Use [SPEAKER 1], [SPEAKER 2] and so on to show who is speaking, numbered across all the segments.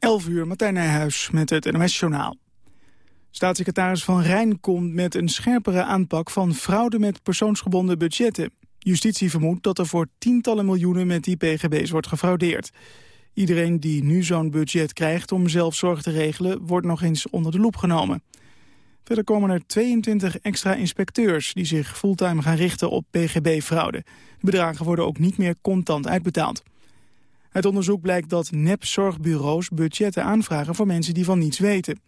[SPEAKER 1] 11 uur, Martijn Nijhuis met het NOS-journaal. Staatssecretaris Van Rijn komt met een scherpere aanpak van fraude met persoonsgebonden budgetten. Justitie vermoedt dat er voor tientallen miljoenen met die pgb's wordt gefraudeerd. Iedereen die nu zo'n budget krijgt om zelf zorg te regelen, wordt nog eens onder de loep genomen. Verder komen er 22 extra inspecteurs die zich fulltime gaan richten op pgb-fraude. De bedragen worden ook niet meer contant uitbetaald. Uit onderzoek blijkt dat nepzorgbureaus budgetten aanvragen voor mensen die van niets weten.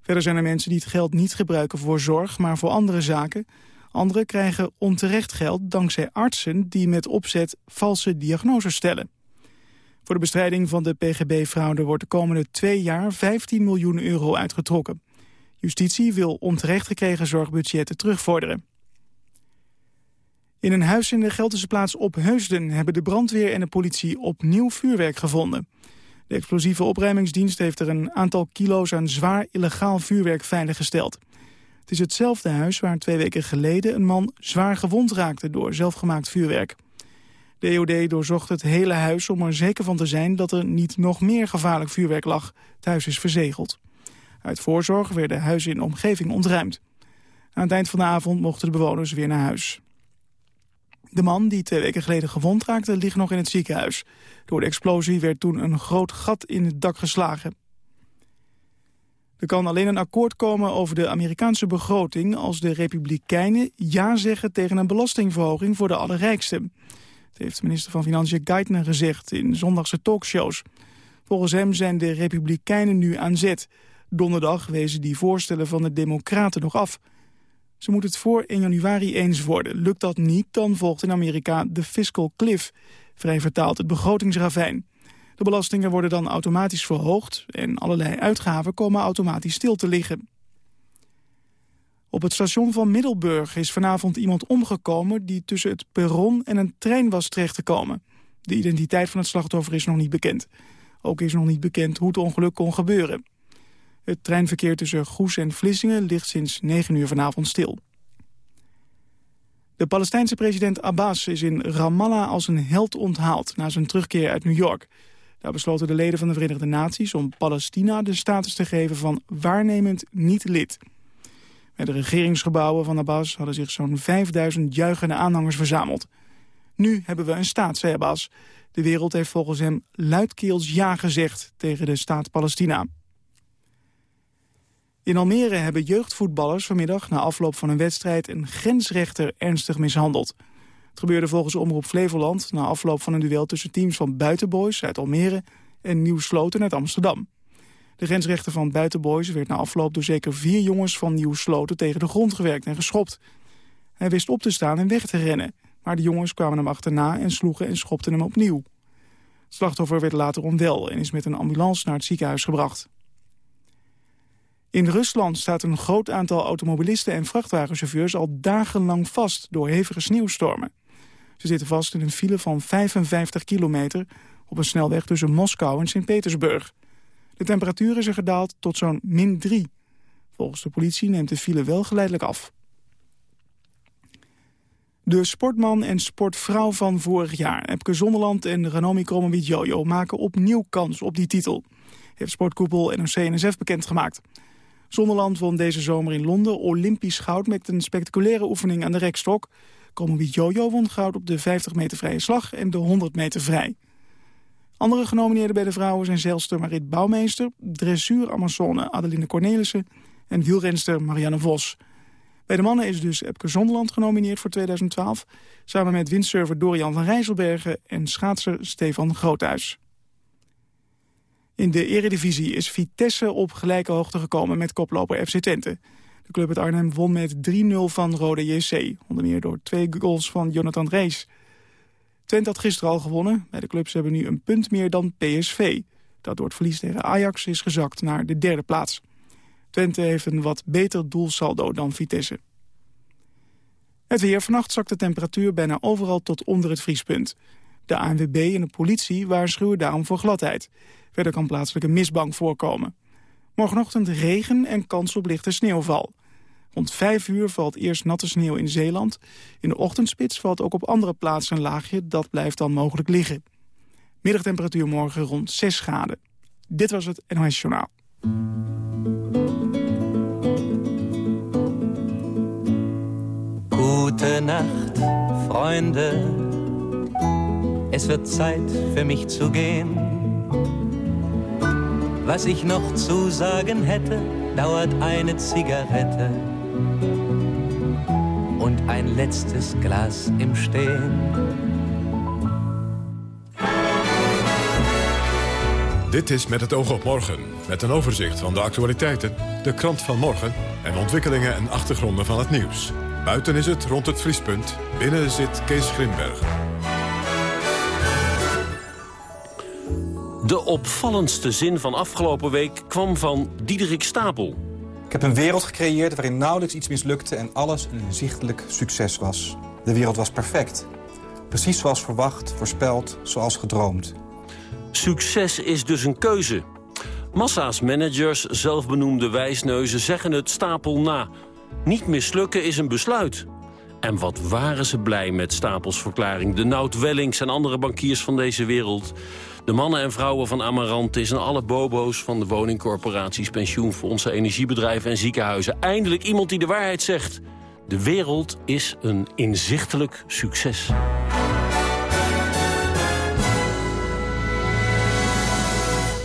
[SPEAKER 1] Verder zijn er mensen die het geld niet gebruiken voor zorg, maar voor andere zaken. Anderen krijgen onterecht geld dankzij artsen die met opzet valse diagnoses stellen. Voor de bestrijding van de pgb-fraude wordt de komende twee jaar 15 miljoen euro uitgetrokken. Justitie wil onterecht gekregen zorgbudgetten terugvorderen. In een huis in de Gelderse plaats Opheusden hebben de brandweer en de politie opnieuw vuurwerk gevonden. De explosieve opruimingsdienst heeft er een aantal kilo's aan zwaar illegaal vuurwerk veiliggesteld. Het is hetzelfde huis waar twee weken geleden een man zwaar gewond raakte door zelfgemaakt vuurwerk. De EOD doorzocht het hele huis om er zeker van te zijn dat er niet nog meer gevaarlijk vuurwerk lag. Het huis is verzegeld. Uit voorzorg werden huizen in de omgeving ontruimd. Aan het eind van de avond mochten de bewoners weer naar huis. De man die twee weken geleden gewond raakte ligt nog in het ziekenhuis. Door de explosie werd toen een groot gat in het dak geslagen. Er kan alleen een akkoord komen over de Amerikaanse begroting... als de Republikeinen ja zeggen tegen een belastingverhoging voor de allerrijksten. Dat heeft minister van Financiën Geithner gezegd in zondagse talkshows. Volgens hem zijn de Republikeinen nu aan zet. Donderdag wezen die voorstellen van de Democraten nog af... Ze moet het voor 1 januari eens worden. Lukt dat niet, dan volgt in Amerika de fiscal cliff. Vrij vertaald het begrotingsravijn. De belastingen worden dan automatisch verhoogd... en allerlei uitgaven komen automatisch stil te liggen. Op het station van Middelburg is vanavond iemand omgekomen... die tussen het perron en een trein was terechtgekomen. De identiteit van het slachtoffer is nog niet bekend. Ook is nog niet bekend hoe het ongeluk kon gebeuren. Het treinverkeer tussen Goes en Vlissingen ligt sinds 9 uur vanavond stil. De Palestijnse president Abbas is in Ramallah als een held onthaald... na zijn terugkeer uit New York. Daar besloten de leden van de Verenigde Naties om Palestina de status te geven van waarnemend niet-lid. Bij de regeringsgebouwen van Abbas hadden zich zo'n 5000 juichende aanhangers verzameld. Nu hebben we een staat, zei Abbas. De wereld heeft volgens hem luidkeels ja gezegd tegen de staat Palestina. In Almere hebben jeugdvoetballers vanmiddag na afloop van een wedstrijd een grensrechter ernstig mishandeld. Het gebeurde volgens Omroep Flevoland na afloop van een duel tussen teams van Buitenboys uit Almere en Nieuw Sloten uit Amsterdam. De grensrechter van Buitenboys werd na afloop door zeker vier jongens van Nieuw Sloten tegen de grond gewerkt en geschopt. Hij wist op te staan en weg te rennen, maar de jongens kwamen hem achterna en sloegen en schopten hem opnieuw. Het slachtoffer werd later onwel en is met een ambulance naar het ziekenhuis gebracht. In Rusland staat een groot aantal automobilisten en vrachtwagenchauffeurs al dagenlang vast door hevige sneeuwstormen. Ze zitten vast in een file van 55 kilometer op een snelweg tussen Moskou en Sint-Petersburg. De temperatuur is er gedaald tot zo'n min 3. Volgens de politie neemt de file wel geleidelijk af. De sportman en sportvrouw van vorig jaar, Epke Zonderland en Ranomi Kromowidjojo, maken opnieuw kans op die titel. Heeft sportkoepel NOC-NSF bekendgemaakt. Zonderland won deze zomer in Londen Olympisch goud met een spectaculaire oefening aan de rekstok. Kromowit Jojo won goud op de 50 meter vrije slag en de 100 meter vrij. Andere genomineerden bij de vrouwen zijn zeilster Marit Bouwmeester, dressuur Amazone Adeline Cornelissen en wielrenster Marianne Vos. Bij de mannen is dus Epke Zonderland genomineerd voor 2012... samen met windsurfer Dorian van Rijsselbergen en schaatser Stefan Groothuis. In de eredivisie is Vitesse op gelijke hoogte gekomen met koploper FC Twente. De club uit Arnhem won met 3-0 van Rode JC. Onder meer door twee goals van Jonathan Rees. Twente had gisteren al gewonnen. Bij de clubs hebben nu een punt meer dan PSV. Dat door het verlies tegen Ajax is gezakt naar de derde plaats. Twente heeft een wat beter doelsaldo dan Vitesse. Het weer. Vannacht zakt de temperatuur bijna overal tot onder het vriespunt. De ANWB en de politie waarschuwen daarom voor gladheid. Verder kan plaatselijk een mistbank voorkomen. Morgenochtend regen en kans op lichte sneeuwval. Rond 5 uur valt eerst natte sneeuw in Zeeland. In de ochtendspits valt ook op andere plaatsen een laagje. Dat blijft dan mogelijk liggen. Middagtemperatuur morgen rond 6 graden. Dit was het NOS Journaal.
[SPEAKER 2] Gute Nacht, Freunde. Es wird Zeit für mich zu gehen. Was ich noch zu sagen hätte, dauert eine Zigarette und ein letztes Glas im Stehen.
[SPEAKER 3] Dit is Met het oog op morgen, met een overzicht van de actualiteiten, de krant van morgen en ontwikkelingen en achtergronden van het nieuws. Buiten is het rond het vriespunt, binnen zit Kees Grimberg.
[SPEAKER 4] De opvallendste zin van afgelopen week kwam van Diederik Stapel.
[SPEAKER 5] Ik heb een wereld gecreëerd waarin nauwelijks iets mislukte... en alles een inzichtelijk succes was. De wereld was perfect. Precies zoals verwacht, voorspeld, zoals gedroomd.
[SPEAKER 4] Succes is dus een keuze. Massa's managers, zelfbenoemde wijsneuzen zeggen het Stapel na. Niet mislukken is een besluit. En wat waren ze blij met Stapels verklaring. De Nout Wellings en andere bankiers van deze wereld. De mannen en vrouwen van Amarantis en alle bobo's van de woningcorporaties, pensioenfondsen, energiebedrijven en ziekenhuizen. Eindelijk iemand die de waarheid zegt. De wereld is een inzichtelijk succes.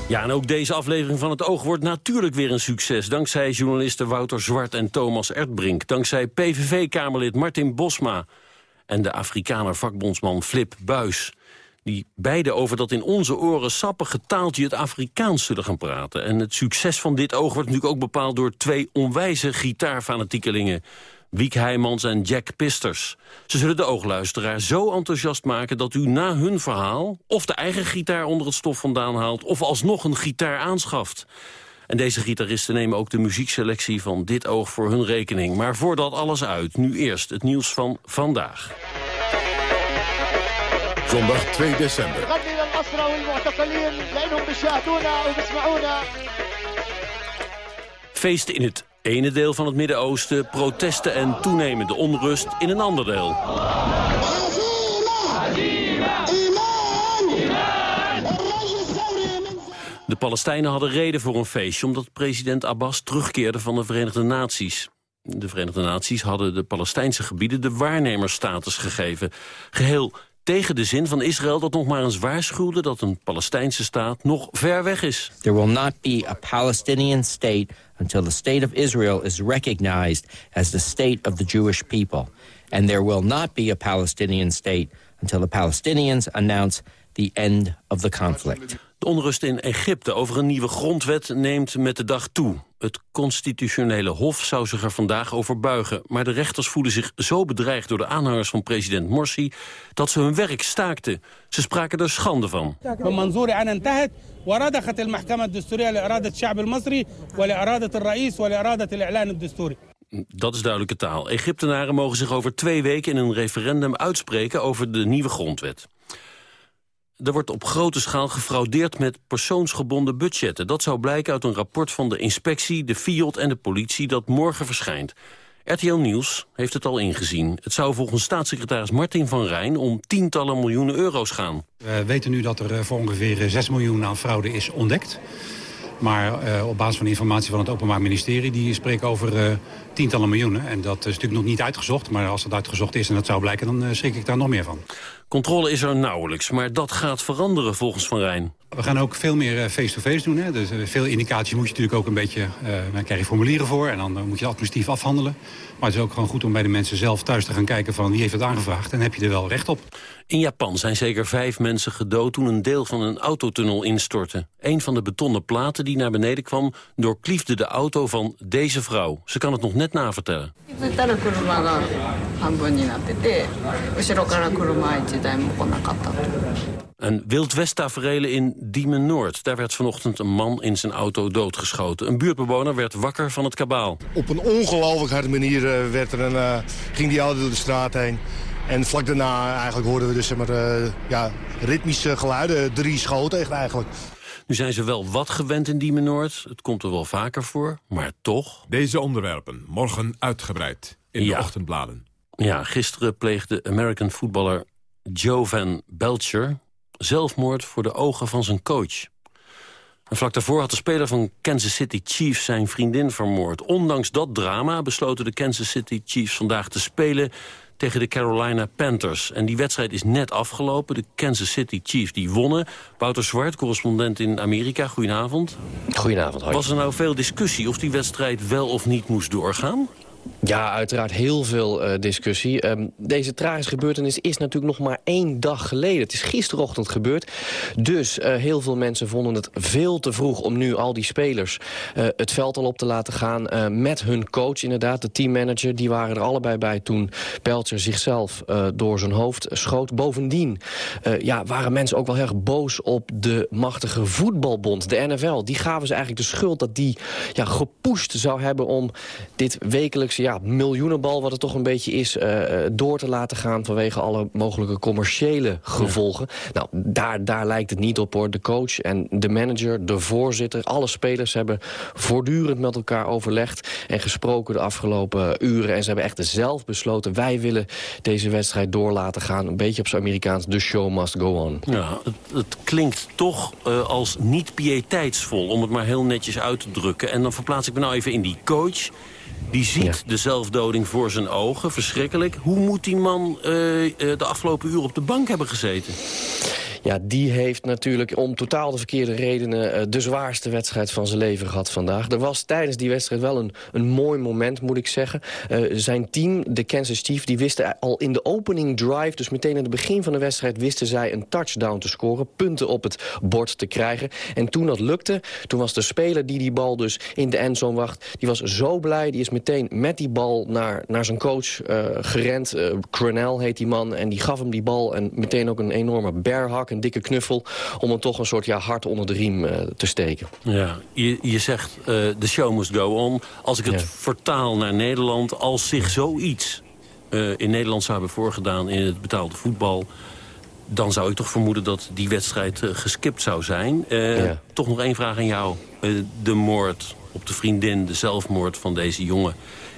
[SPEAKER 4] Ja, en ook deze aflevering van Het Oog wordt natuurlijk weer een succes. Dankzij journalisten Wouter Zwart en Thomas Erdbrink. Dankzij PVV-kamerlid Martin Bosma. En de Afrikaner vakbondsman Flip Buis. Die beide over dat in onze oren sappige taaltje het Afrikaans zullen gaan praten. En het succes van dit oog wordt natuurlijk ook bepaald door twee onwijze gitaarfanatiekelingen. Wiek Heijmans en Jack Pisters. Ze zullen de oogluisteraar zo enthousiast maken dat u na hun verhaal... of de eigen gitaar onder het stof vandaan haalt... of alsnog een gitaar aanschaft. En deze gitaristen nemen ook de muziekselectie van dit oog voor hun rekening. Maar voordat alles uit, nu eerst het nieuws van vandaag.
[SPEAKER 3] Zondag 2 december.
[SPEAKER 4] Feesten in het ene deel van het Midden-Oosten, protesten en toenemende onrust in een ander deel. De Palestijnen hadden reden voor een feestje... omdat president Abbas terugkeerde van de Verenigde Naties. De Verenigde Naties hadden de Palestijnse gebieden de waarnemersstatus gegeven. Geheel tegen de zin van Israël dat nog maar eens waarschuwde... dat een Palestijnse staat nog ver weg is.
[SPEAKER 6] There will not be a Palestinian state until the state of Israel is recognized as the state of the Jewish people. And there will not be a Palestinian state until the Palestinians announce the end of the conflict.
[SPEAKER 4] De onrust in Egypte over een nieuwe grondwet neemt met de dag toe. Het constitutionele hof zou zich er vandaag over buigen. Maar de rechters voelen zich zo bedreigd door de aanhangers van president Morsi... dat ze hun werk staakten. Ze spraken er schande van. Dat is duidelijke taal. Egyptenaren mogen zich over twee weken in een referendum uitspreken over de nieuwe grondwet. Er wordt op grote schaal gefraudeerd met persoonsgebonden budgetten. Dat zou blijken uit een rapport van de inspectie, de FIOD en de politie... dat morgen verschijnt. RTL Nieuws heeft het al ingezien. Het zou volgens staatssecretaris Martin van Rijn om tientallen miljoenen euro's gaan.
[SPEAKER 7] We weten nu dat er voor ongeveer 6 miljoen aan fraude is ontdekt. Maar uh, op basis van informatie van het Openbaar Ministerie... die spreken over tientallen miljoenen. En dat is natuurlijk nog niet uitgezocht. Maar als dat uitgezocht is en dat zou blijken... dan uh, schrik ik daar nog meer van.
[SPEAKER 4] Controle is er nauwelijks, maar dat gaat veranderen volgens Van Rijn.
[SPEAKER 7] We gaan ook veel meer face-to-face -face doen. Hè. Dus veel indicatie moet je natuurlijk ook een beetje... dan krijg je formulieren voor en dan moet je administratief afhandelen. Maar het is ook gewoon goed om bij de mensen zelf thuis te gaan kijken... van wie heeft het aangevraagd en heb je er wel recht op.
[SPEAKER 4] In Japan zijn zeker vijf mensen gedood toen een deel van een autotunnel instortte. Een van de betonnen platen die naar beneden kwam... doorkliefde de auto van deze vrouw. Ze kan het nog net navertellen. Een Wild West tafereel in Diemen Noord. Daar werd vanochtend een man in zijn auto doodgeschoten. Een buurtbewoner werd wakker van het kabaal.
[SPEAKER 8] Op een ongelooflijk harde manier werd er een, uh, ging die auto door de straat heen. En vlak daarna eigenlijk hoorden we dus zeg maar, uh, ja, ritmische geluiden. Drie schoten echt eigenlijk.
[SPEAKER 4] Nu zijn ze wel wat gewend in Diemen Noord. Het komt er wel vaker voor, maar toch...
[SPEAKER 3] Deze onderwerpen morgen uitgebreid in de ochtendbladen.
[SPEAKER 4] Ja, gisteren pleegde American voetballer Joe Van Belcher zelfmoord voor de ogen van zijn coach. En vlak daarvoor had de speler van Kansas City Chiefs zijn vriendin vermoord. Ondanks dat drama besloten de Kansas City Chiefs vandaag te spelen tegen de Carolina Panthers. En die wedstrijd is net afgelopen. De Kansas City Chiefs die wonnen. Wouter Zwart, correspondent in Amerika. Goedenavond.
[SPEAKER 9] Goedenavond, hoi.
[SPEAKER 4] Was er nou veel discussie of die wedstrijd wel of niet moest doorgaan?
[SPEAKER 9] Ja, uiteraard heel veel uh, discussie. Um, deze tragische gebeurtenis is natuurlijk nog maar één dag geleden. Het is gisterochtend gebeurd. Dus uh, heel veel mensen vonden het veel te vroeg om nu al die spelers uh, het veld al op te laten gaan. met hun coach inderdaad, de teammanager. Die waren er allebei bij toen Peltzer zichzelf door zijn hoofd schoot. Bovendien ja, waren mensen ook wel erg boos op de machtige voetbalbond, de NFL. Die gaven ze eigenlijk de schuld dat die ja, gepusht zou hebben om dit wekelijks ja, miljoenenbal, wat het toch een beetje is... Uh, door te laten gaan vanwege alle mogelijke commerciële gevolgen. Nou, daar, daar lijkt het niet op, hoor. De coach en de manager, de voorzitter, alle spelers... hebben voortdurend met elkaar overlegd en gesproken de afgelopen uren. En ze hebben echt zelf besloten... wij willen deze wedstrijd door laten gaan. Een beetje op zijn Amerikaans, the show must go on.
[SPEAKER 4] Ja, het, het klinkt toch uh, als niet pieteitsvol, om het maar heel netjes uit te drukken. En dan verplaats ik me nou even in die coach... Die ziet ja. de zelfdoding voor zijn ogen, verschrikkelijk. Hoe moet die man uh, de afgelopen uur op de bank hebben gezeten?
[SPEAKER 9] Ja, die heeft natuurlijk om totaal de verkeerde redenen... Uh, de zwaarste wedstrijd van zijn leven gehad vandaag. Er was tijdens die wedstrijd wel een, een mooi moment, moet ik zeggen. Uh, zijn team, de Kansas Chiefs, die wisten al in de opening drive... dus meteen in het begin van de wedstrijd wisten zij een touchdown te scoren... punten op het bord te krijgen. En toen dat lukte, toen was de speler die die bal dus in de endzone wacht... die was zo blij, die is meteen met die bal naar, naar zijn coach uh, gerend. Uh, Cronell heet die man, en die gaf hem die bal... en meteen ook een enorme bearhak een dikke knuffel... om hem toch een soort ja, hart onder de riem uh, te steken.
[SPEAKER 4] Ja, je, je zegt de uh, show must go on. Als ik het ja. vertaal naar Nederland, als zich zoiets uh, in Nederland zou hebben voorgedaan... in het betaalde voetbal dan zou ik toch vermoeden dat die wedstrijd geskipt zou zijn. Ja. Toch nog één vraag aan jou. De moord op de vriendin, de zelfmoord van deze jongen.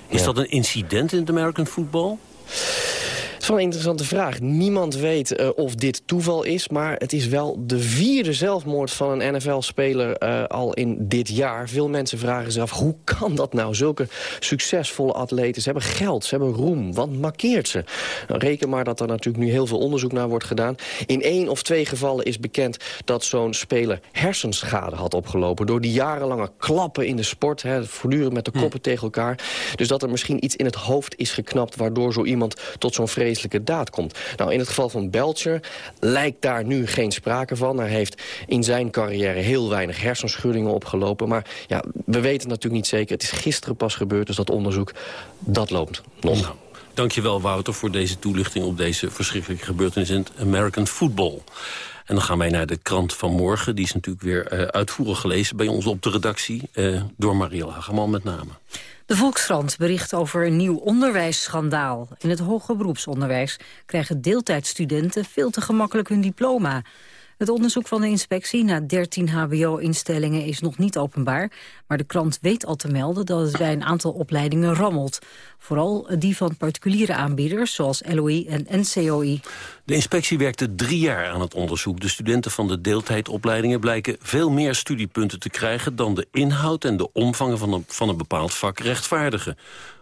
[SPEAKER 4] Is ja. dat een incident in het American football?
[SPEAKER 9] Wel een interessante vraag. Niemand weet uh, of dit toeval is, maar het is wel de vierde zelfmoord van een NFL-speler uh, al in dit jaar. Veel mensen vragen zich af, hoe kan dat nou? Zulke succesvolle atleten, ze hebben geld, ze hebben roem. Wat markeert ze? Nou, reken maar dat er natuurlijk nu heel veel onderzoek naar wordt gedaan. In één of twee gevallen is bekend dat zo'n speler hersenschade had opgelopen... door die jarenlange klappen in de sport, hè, voortdurend met de koppen hm. tegen elkaar. Dus dat er misschien iets in het hoofd is geknapt... waardoor zo iemand tot zo'n daad komt. Nou, in het geval van Belcher lijkt daar nu geen sprake van. Hij heeft in zijn carrière heel weinig hersenschuddingen opgelopen. Maar ja, we weten natuurlijk niet zeker. Het is gisteren pas gebeurd, dus dat onderzoek, dat loopt nog. Nou.
[SPEAKER 4] Dankjewel, Wouter, voor deze toelichting op deze verschrikkelijke gebeurtenis in het American Football. En dan gaan wij naar de krant van morgen. Die is natuurlijk weer uh, uitvoerig gelezen bij ons op de redactie. Uh, door Marielle Hageman met name.
[SPEAKER 10] De Volkskrant bericht over een nieuw onderwijsschandaal. In het hoger beroepsonderwijs krijgen deeltijdstudenten veel te gemakkelijk hun diploma. Het onderzoek van de inspectie naar 13 hbo-instellingen is nog niet openbaar. Maar de krant weet al te melden dat het bij een aantal opleidingen rammelt. Vooral die van particuliere aanbieders zoals LOI en NCOI.
[SPEAKER 4] De inspectie werkte drie jaar aan het onderzoek. De studenten van de deeltijdopleidingen blijken veel meer studiepunten te krijgen... dan de inhoud en de omvang van een, van een bepaald vak rechtvaardigen.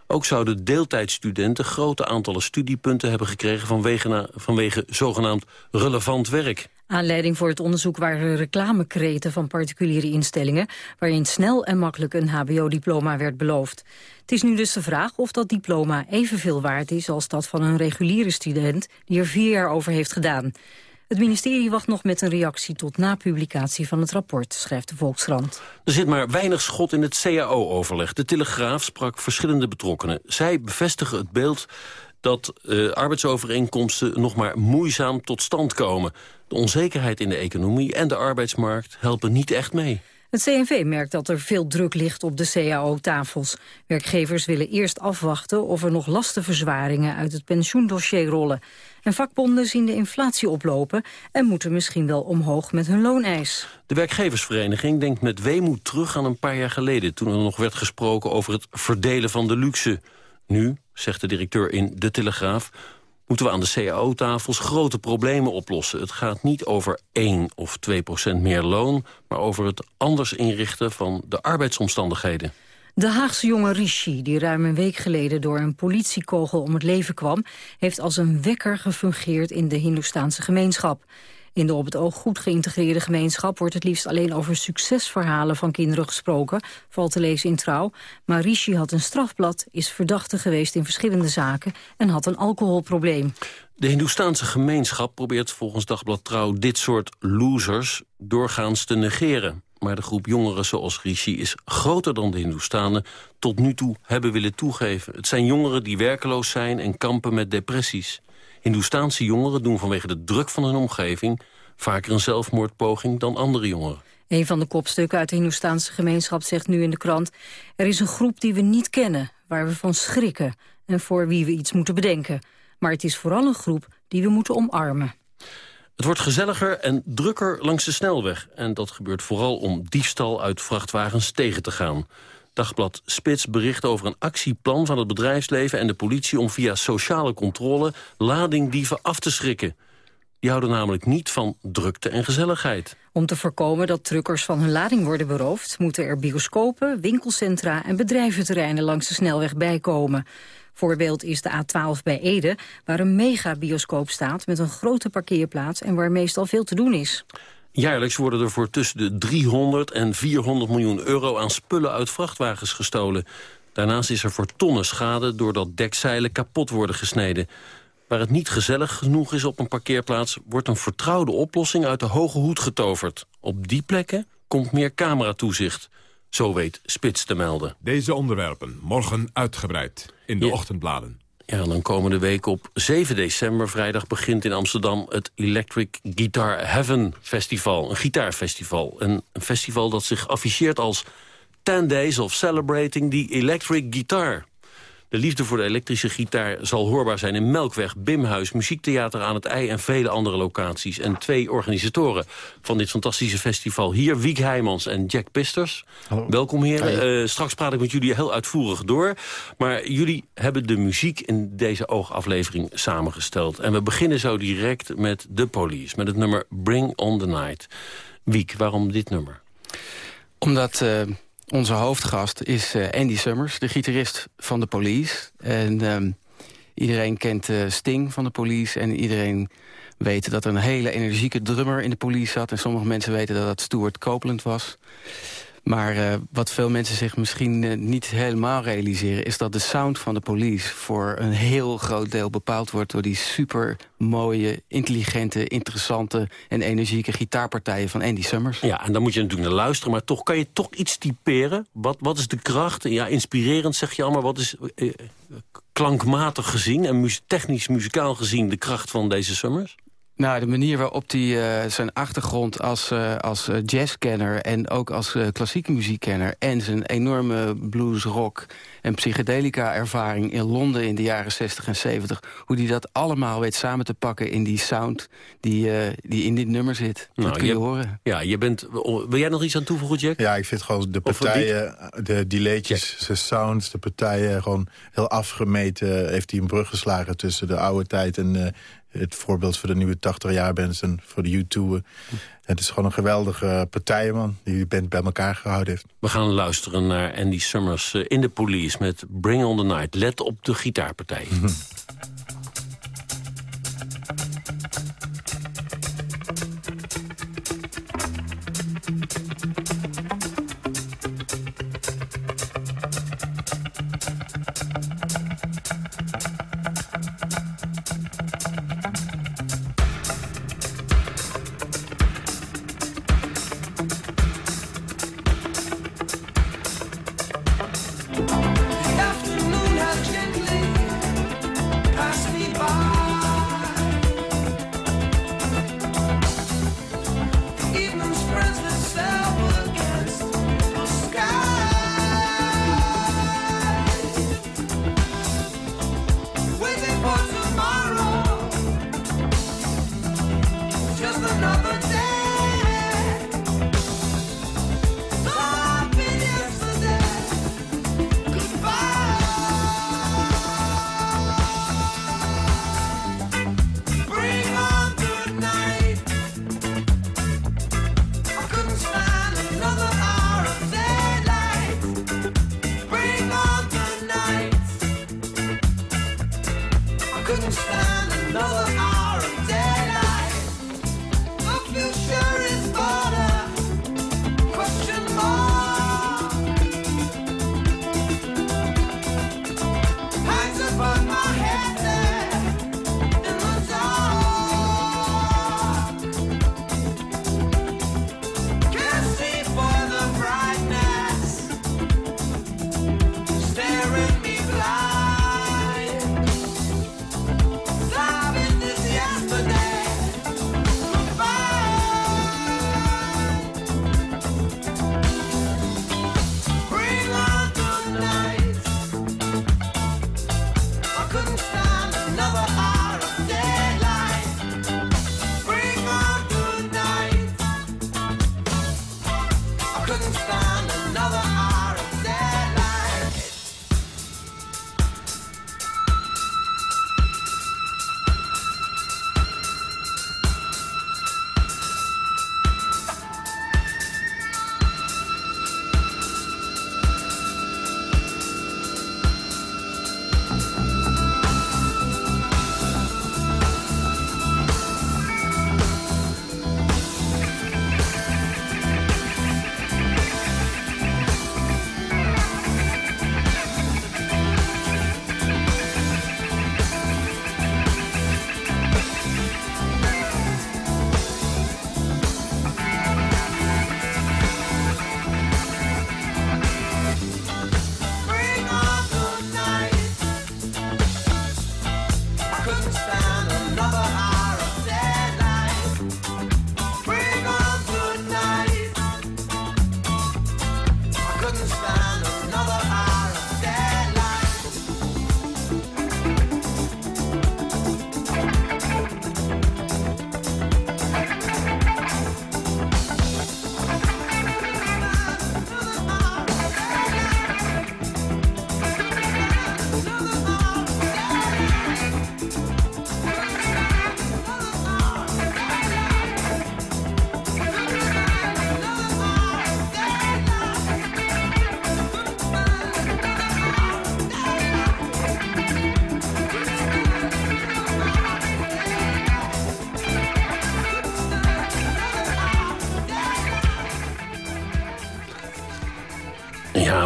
[SPEAKER 4] Ook zouden deeltijdstudenten grote aantallen studiepunten hebben gekregen vanwege, vanwege zogenaamd relevant werk.
[SPEAKER 10] Aanleiding voor het onderzoek waren reclamekreten van particuliere instellingen... waarin snel en makkelijk een hbo-diploma werd beloofd. Het is nu dus de vraag of dat diploma evenveel waard is... als dat van een reguliere student die er vier jaar over heeft gedaan. Het ministerie wacht nog met een reactie tot na publicatie van het rapport, schrijft de Volkskrant.
[SPEAKER 4] Er zit maar weinig schot in het CAO-overleg. De Telegraaf sprak verschillende betrokkenen. Zij bevestigen het beeld dat uh, arbeidsovereenkomsten nog maar moeizaam tot stand komen. De onzekerheid in de economie en de arbeidsmarkt helpen niet echt mee.
[SPEAKER 10] Het CNV merkt dat er veel druk ligt op de CAO-tafels. Werkgevers willen eerst afwachten of er nog lastenverzwaringen uit het pensioendossier rollen. En vakbonden zien de inflatie oplopen en moeten misschien wel omhoog met hun looneis.
[SPEAKER 4] De werkgeversvereniging denkt met weemoed terug aan een paar jaar geleden... toen er nog werd gesproken over het verdelen van de luxe. Nu, zegt de directeur in De Telegraaf, moeten we aan de CAO-tafels grote problemen oplossen. Het gaat niet over 1 of 2 procent meer loon... maar over het anders inrichten van de arbeidsomstandigheden.
[SPEAKER 10] De Haagse jongen Rishi, die ruim een week geleden door een politiekogel om het leven kwam, heeft als een wekker gefungeerd in de Hindoestaanse gemeenschap. In de op het oog goed geïntegreerde gemeenschap wordt het liefst alleen over succesverhalen van kinderen gesproken, valt te lezen in Trouw. Maar Rishi had een strafblad, is verdachte geweest in verschillende zaken en had een alcoholprobleem.
[SPEAKER 4] De Hindoestaanse gemeenschap probeert volgens Dagblad Trouw dit soort losers doorgaans te negeren. Maar de groep jongeren zoals Rishi is groter dan de Hindoestanen tot nu toe hebben willen toegeven. Het zijn jongeren die werkeloos zijn en kampen met depressies. Hindoestaanse jongeren doen vanwege de druk van hun omgeving... vaker een zelfmoordpoging dan andere jongeren.
[SPEAKER 10] Een van de kopstukken uit de Hindoestaanse gemeenschap zegt nu in de krant... er is een groep die we niet kennen, waar we van schrikken... en voor wie we iets moeten bedenken. Maar het is vooral een groep die we moeten omarmen.
[SPEAKER 4] Het wordt gezelliger en drukker langs de snelweg. En dat gebeurt vooral om diefstal uit vrachtwagens tegen te gaan. Dagblad Spits bericht over een actieplan van het bedrijfsleven en de politie... om via sociale controle ladingdieven af te schrikken. Die houden namelijk niet van drukte en gezelligheid.
[SPEAKER 10] Om te voorkomen dat truckers van hun lading worden beroofd... moeten er bioscopen, winkelcentra en bedrijventerreinen langs de snelweg bijkomen. Voorbeeld is de A12 bij Ede, waar een megabioscoop staat... met een grote parkeerplaats en waar meestal veel te doen is.
[SPEAKER 4] Jaarlijks worden er voor tussen de 300 en 400 miljoen euro aan spullen uit vrachtwagens gestolen. Daarnaast is er voor tonnen schade doordat dekzeilen kapot worden gesneden. Waar het niet gezellig genoeg is op een parkeerplaats... wordt een vertrouwde oplossing uit de hoge hoed getoverd. Op die plekken komt meer cameratoezicht. Zo weet Spits te melden.
[SPEAKER 3] Deze onderwerpen morgen uitgebreid in de ochtendbladen.
[SPEAKER 4] Ja, dan komende week op 7 december, vrijdag, begint in Amsterdam... het Electric Guitar Heaven Festival, een gitaarfestival. Een, een festival dat zich afficheert als 10 Days of Celebrating the Electric Guitar. De liefde voor de elektrische gitaar zal hoorbaar zijn in Melkweg, Bimhuis, Muziektheater aan het IJ en vele andere locaties. En twee organisatoren van dit fantastische festival hier, Wiek Heijmans en Jack Pisters. Hallo. Welkom heren. Uh, straks praat ik met jullie heel uitvoerig door. Maar jullie hebben de muziek in deze oogaflevering samengesteld. En we beginnen zo direct met The Police, met het nummer Bring on the Night. Wiek, waarom dit nummer?
[SPEAKER 11] Omdat... Uh onze hoofdgast is uh, Andy Summers, de gitarist van de Police. En um, iedereen kent uh, Sting van de Police en iedereen weet dat er een hele energieke drummer in de Police zat. En sommige mensen weten dat dat Stuart Copeland was. Maar uh, wat veel mensen zich misschien uh, niet helemaal realiseren... is dat de sound van de police voor een heel groot deel bepaald wordt... door die super mooie, intelligente, interessante en energieke gitaarpartijen van Andy Summers.
[SPEAKER 4] Ja, en dan moet je natuurlijk naar luisteren, maar toch kan je toch iets typeren. Wat, wat is de kracht? Ja, inspirerend zeg je allemaal. Wat is eh, klankmatig gezien en mu technisch muzikaal gezien de kracht van deze Summers?
[SPEAKER 11] Nou, de manier waarop hij uh, zijn achtergrond als, uh, als uh, jazzkenner... en ook als klassieke muziekkenner... en zijn enorme blues, rock en psychedelica-ervaring in Londen... in de jaren 60 en 70... hoe hij dat allemaal weet samen te pakken in die sound die, die in dit nummer zit. Nou, dat kun je, je, horen.
[SPEAKER 4] Ja, je bent, wil jij nog iets aan toevoegen, Jack?
[SPEAKER 12] Ja, ik vind gewoon de partijen, de delaytjes, de sounds, de partijen... gewoon heel afgemeten heeft hij een brug geslagen tussen de oude tijd... en het voorbeeld voor de nieuwe 80 jaar bent en voor de U2. Het is gewoon een geweldige partij, man, die de band bij elkaar gehouden heeft.
[SPEAKER 4] We gaan luisteren naar Andy Summers eh, in de Police met Bring on the Night. Let op de gitaarpartij.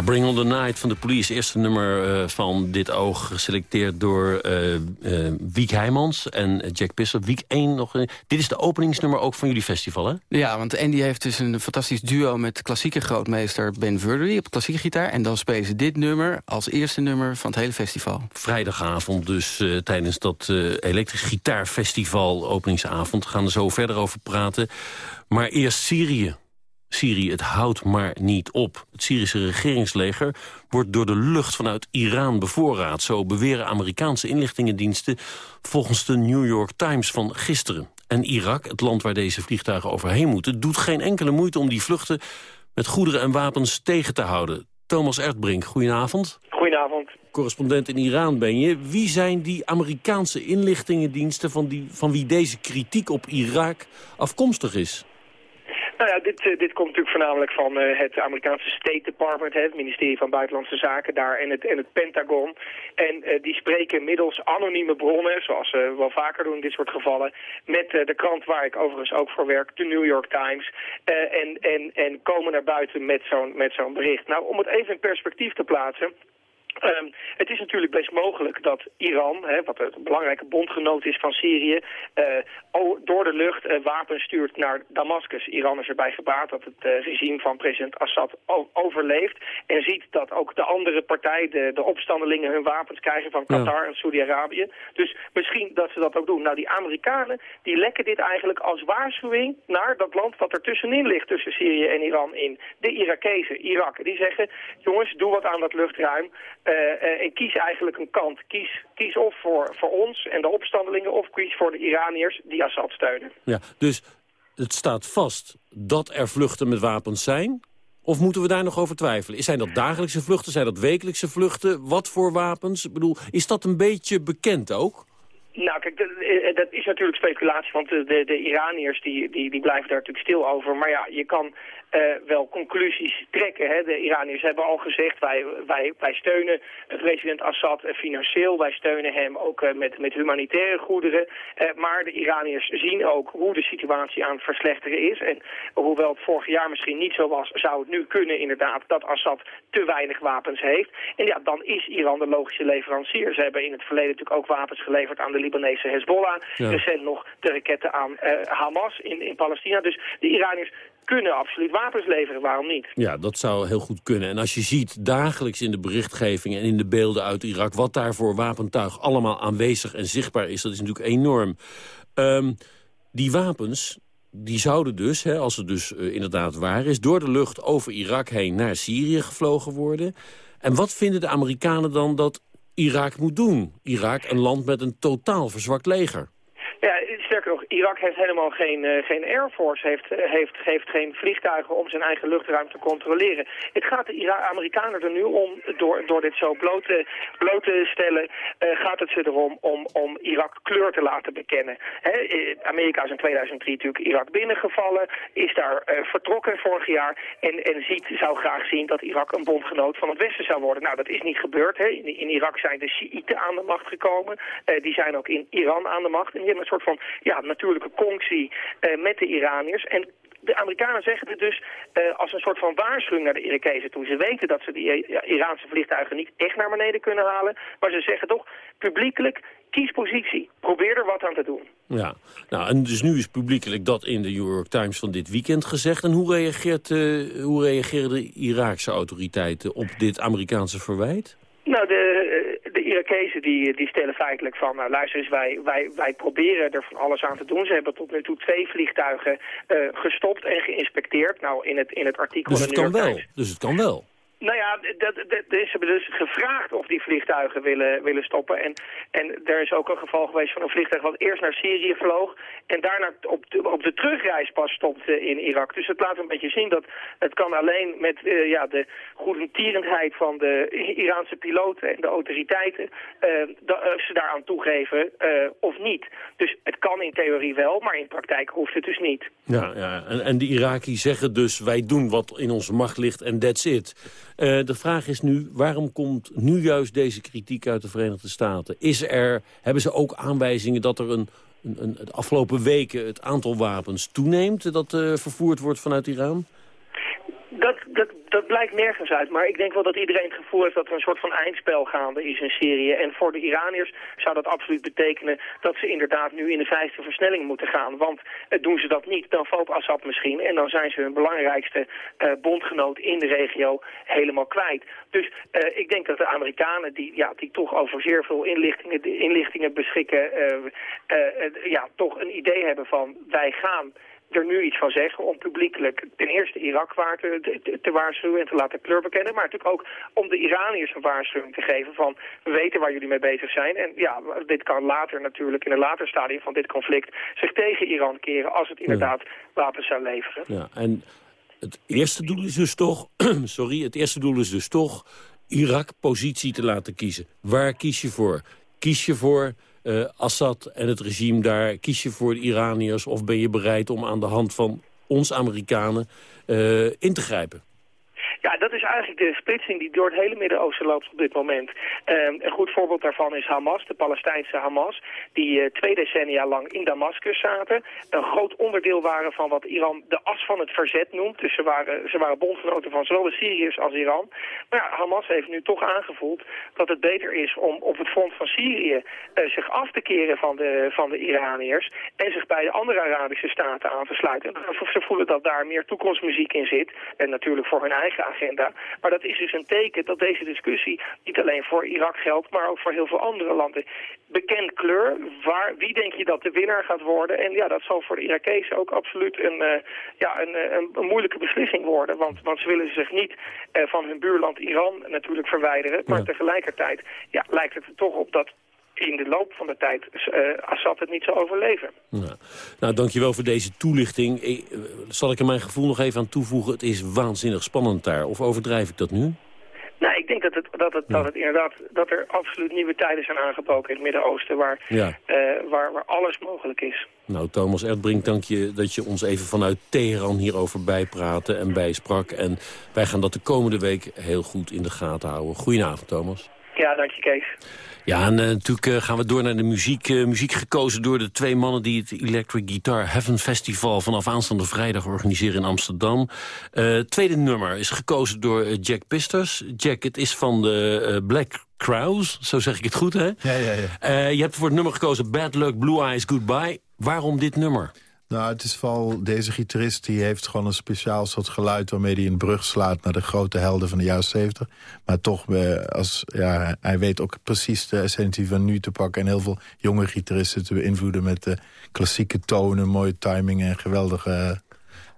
[SPEAKER 4] Bring on the Night van de police. Eerste nummer uh, van dit oog geselecteerd door uh, uh, Wiek Heijmans en Jack Pisser. Wiek 1 nog. Dit is de openingsnummer ook van jullie festival, hè?
[SPEAKER 11] Ja, want Andy heeft dus een fantastisch duo met klassieke grootmeester Ben Verdery op klassieke gitaar. En dan spelen ze dit nummer als eerste nummer van het hele festival.
[SPEAKER 4] Vrijdagavond dus tijdens dat elektrisch gitaarfestival openingsavond. We gaan er zo verder over praten. Maar eerst Syrië. Syrië, het houdt maar niet op. Het Syrische regeringsleger wordt door de lucht vanuit Iran bevoorraad. Zo beweren Amerikaanse inlichtingendiensten volgens de New York Times van gisteren. En Irak, het land waar deze vliegtuigen overheen moeten... doet geen enkele moeite om die vluchten met goederen en wapens tegen te houden. Thomas Erdbrink, goedenavond.
[SPEAKER 13] Goedenavond.
[SPEAKER 4] Correspondent in Iran ben je. Wie zijn die Amerikaanse inlichtingendiensten... van, die, van wie deze kritiek op Irak afkomstig is?
[SPEAKER 13] Nou ja, dit, uh, dit komt natuurlijk voornamelijk van uh, het Amerikaanse State Department, het ministerie van Buitenlandse Zaken daar en het, het Pentagon. En uh, die spreken middels anonieme bronnen, zoals ze wel vaker doen in dit soort gevallen, met de krant waar ik overigens ook voor werk, de New York Times, en, en, en komen naar buiten met zo'n met zo'n bericht. Nou, om het even in perspectief te plaatsen, Um, het is natuurlijk best mogelijk dat Iran, hè, wat een belangrijke bondgenoot is van Syrië, uh, door de lucht uh, wapens stuurt naar Damascus. Iran is erbij gebaat dat het uh, regime van president Assad overleeft en ziet dat ook de andere partij, de, de opstandelingen, hun wapens krijgen van Qatar en Saudi-Arabië. Dus misschien dat ze dat ook doen. Nou, die Amerikanen die lekken dit eigenlijk als waarschuwing naar dat land wat er tussenin ligt tussen Syrië en Iran in. De Irakezen, Irak. Die zeggen, jongens, doe wat aan dat luchtruim. En kies eigenlijk een kant. Kies, kies of voor, voor ons en de opstandelingen... of kies voor de Iraniërs die Assad steunen.
[SPEAKER 4] Ja, dus het staat vast dat er vluchten met wapens zijn... Of moeten we daar nog over twijfelen? Zijn dat dagelijkse vluchten? Zijn dat wekelijkse vluchten? Wat voor wapens? Ik bedoel, is dat een beetje bekend ook?
[SPEAKER 13] Nou, kijk, eh, dat is natuurlijk speculatie, want de, de, de Iraniërs die, die, die blijven daar natuurlijk stil over. Maar ja, je kan wel conclusies trekken. Hè. De Iraniërs hebben al gezegd, wij, wij, wij steunen president Assad financieel. Wij steunen hem ook met, met humanitaire goederen. maar de Iraniërs zien ook hoe de situatie aan het verslechteren is. En hoewel het vorig jaar misschien niet zo was, zou het nu kunnen inderdaad dat Assad te weinig wapens heeft. En ja, dan is Iran de logische leverancier. Ze hebben in het verleden natuurlijk ook wapens geleverd aan de Libanese Hezbollah. Ja. Recent nog de raketten aan Hamas in, in Palestina. Dus de Iraniërs kunnen absoluut wapens leveren, waarom niet?
[SPEAKER 4] Ja, dat zou heel goed kunnen. En als je ziet dagelijks in de berichtgeving en in de beelden uit Irak... wat daar voor wapentuig allemaal aanwezig en zichtbaar is, dat is natuurlijk enorm. Um, die wapens, die zouden dus, hè, als het dus uh, inderdaad waar is... door de lucht over Irak heen naar Syrië gevlogen worden. En wat vinden de Amerikanen dan dat Irak moet doen? Irak, een land met een totaal verzwakt leger.
[SPEAKER 13] Ja, sterker nog, Irak heeft helemaal geen, uh, geen Air Force, heeft, uh, heeft, heeft geen vliegtuigen om zijn eigen luchtruim te controleren. Het gaat de Amerikanen er nu om, door, door dit zo bloot bloot te stellen, uh, gaat het ze erom om, om Irak kleur te laten bekennen. Amerika is in 2003 natuurlijk Irak binnengevallen, is daar vertrokken vorig jaar en, en ziet, zou graag zien dat Irak een bondgenoot van het Westen zou worden. Nou, dat is niet gebeurd. In, in Irak zijn de Shiiten aan de macht gekomen, die zijn ook in Iran aan de macht en die hebben een soort van ja, natuurlijke conctie uh, met de Iraniërs. En de Amerikanen zeggen het dus uh, als een soort van waarschuwing naar de Irakezen toe. Ze weten dat ze die Iraanse vliegtuigen niet echt naar beneden kunnen halen. Maar ze zeggen toch publiekelijk, kies positie. Probeer er wat aan te doen.
[SPEAKER 4] Ja, nou, en dus nu is publiekelijk dat in de New York Times van dit weekend gezegd. En hoe, reageert, uh, hoe reageren de Iraakse autoriteiten op dit Amerikaanse verwijt?
[SPEAKER 13] Nou, de, de Irakezen die, die stellen feitelijk van, nou luister eens, wij, wij, wij proberen er van alles aan te doen. Ze hebben tot nu toe twee vliegtuigen uh, gestopt en geïnspecteerd. Nou, in het, in het artikel...
[SPEAKER 4] Dus het kan wel, dus het kan wel.
[SPEAKER 13] Nou ja, dat, hebben dus gevraagd of die vliegtuigen willen, willen stoppen. En, en er is ook een geval geweest van een vliegtuig wat eerst naar Syrië vloog... en daarna op de, op de terugreis pas stopte in Irak. Dus het laat een beetje zien dat het kan alleen met uh, ja, de goedentierendheid van de Iraanse piloten en de autoriteiten... Uh, dat, uh, ze daaraan toegeven of niet. Dus het kan in theorie wel, maar in praktijk hoeft het dus niet.
[SPEAKER 4] Ja, ja. En, en de Iraki zeggen dus wij doen wat in onze macht ligt en that's it... Uh, de vraag is nu, waarom komt nu juist deze kritiek uit de Verenigde Staten? Is er, hebben ze ook aanwijzingen dat er een, een, de afgelopen weken het aantal wapens toeneemt... dat uh, vervoerd wordt vanuit Iran?
[SPEAKER 13] Dat, dat, dat blijkt nergens uit. Maar ik denk wel dat iedereen het gevoel heeft dat er een soort van eindspel gaande is in Syrië. En voor de Iraniërs zou dat absoluut betekenen dat ze inderdaad nu in de vijfde versnelling moeten gaan. Want uh, doen ze dat niet, dan valt Assad misschien. En dan zijn ze hun belangrijkste uh, bondgenoot in de regio helemaal kwijt. Dus uh, ik denk dat de Amerikanen, die, ja, die toch over zeer veel inlichtingen, inlichtingen beschikken, ja, toch een idee hebben van wij gaan er nu iets van zeggen om publiekelijk ten eerste Irak te, te, te, waarschuwen en te laten kleur bekennen. Maar natuurlijk ook om de Iraniërs een waarschuwing te geven van we weten waar jullie mee bezig zijn. En ja, dit kan later natuurlijk in een later stadium van dit conflict zich tegen Iran keren als het inderdaad ja. wapens zou leveren.
[SPEAKER 4] Ja, en het eerste doel is dus toch, sorry, het eerste doel is dus toch Irak positie te laten kiezen. Waar kies je voor? Kies je voor uh, Assad en het regime daar? Kies je voor de Iraniërs of ben je bereid om aan de hand van ons Amerikanen uh, in te grijpen?
[SPEAKER 13] Ja, dat is eigenlijk de splitsing die door het hele Midden-Oosten loopt op dit moment. Um, een goed voorbeeld daarvan is Hamas, de Palestijnse Hamas, die uh, twee decennia lang in Damascus zaten. Een groot onderdeel waren van wat Iran de as van het verzet noemt. Dus ze waren, ze waren bondgenoten van zowel de Syriërs als Iran. Maar Hamas heeft nu toch aangevoeld dat het beter is om op het front van Syrië uh, zich af te keren van de, van de Iraniërs en zich bij de andere Arabische staten aan te sluiten. Ze voelen dat daar meer toekomstmuziek in zit. En natuurlijk voor hun eigen agenda. Maar dat is dus een teken dat deze discussie niet alleen voor Irak geldt, maar ook voor heel veel andere landen. Bekend kleur, waar, wie denk je dat de winnaar gaat worden? En ja, dat zal voor de Irakezen ook absoluut een, uh, ja, een, een, een, moeilijke beslissing worden. Want, want ze willen zich niet uh, van hun buurland Iran natuurlijk verwijderen. Maar ja. tegelijkertijd ja, lijkt het er toch op dat in de loop van de tijd uh, Assad het niet zal overleven.
[SPEAKER 4] Ja. Nou, dankjewel voor deze toelichting. Ik, zal ik er mijn gevoel nog even aan toevoegen? Het is waanzinnig spannend daar. Of overdrijf ik dat nu?
[SPEAKER 13] Nou, ik denk dat het, dat het, ja. dat het inderdaad dat er absoluut nieuwe tijden zijn aangebroken in het Midden-Oosten waar, ja. uh, waar, waar alles mogelijk is.
[SPEAKER 4] Nou, Thomas Erdbrink, dank je dat je ons even vanuit Teheran hierover bijpraatte en bijsprak. En wij gaan dat de komende week heel goed in de gaten houden. Goedenavond, Thomas.
[SPEAKER 13] Ja, dank je, Kees.
[SPEAKER 4] Ja, en uh, natuurlijk uh, gaan we door naar de muziek. Uh, muziek gekozen door de twee mannen die het Electric Guitar Heaven Festival... vanaf aanstaande vrijdag organiseren in Amsterdam. tweede nummer is gekozen door Jack Pisters. Jack, het is van de Black Crowes, zo zeg ik het goed, hè?
[SPEAKER 12] Ja, ja, ja.
[SPEAKER 4] je hebt voor het nummer gekozen Bad Luck, Blue Eyes, Goodbye. Waarom dit nummer?
[SPEAKER 12] Nou, het is vooral deze gitarist die heeft gewoon een speciaal soort geluid... waarmee hij een brug slaat naar de grote helden van de jaren 70. Maar toch, eh, als, ja, hij weet ook precies de essentie van nu te pakken... en heel veel jonge gitaristen te beïnvloeden met de klassieke tonen... mooie timing en geweldige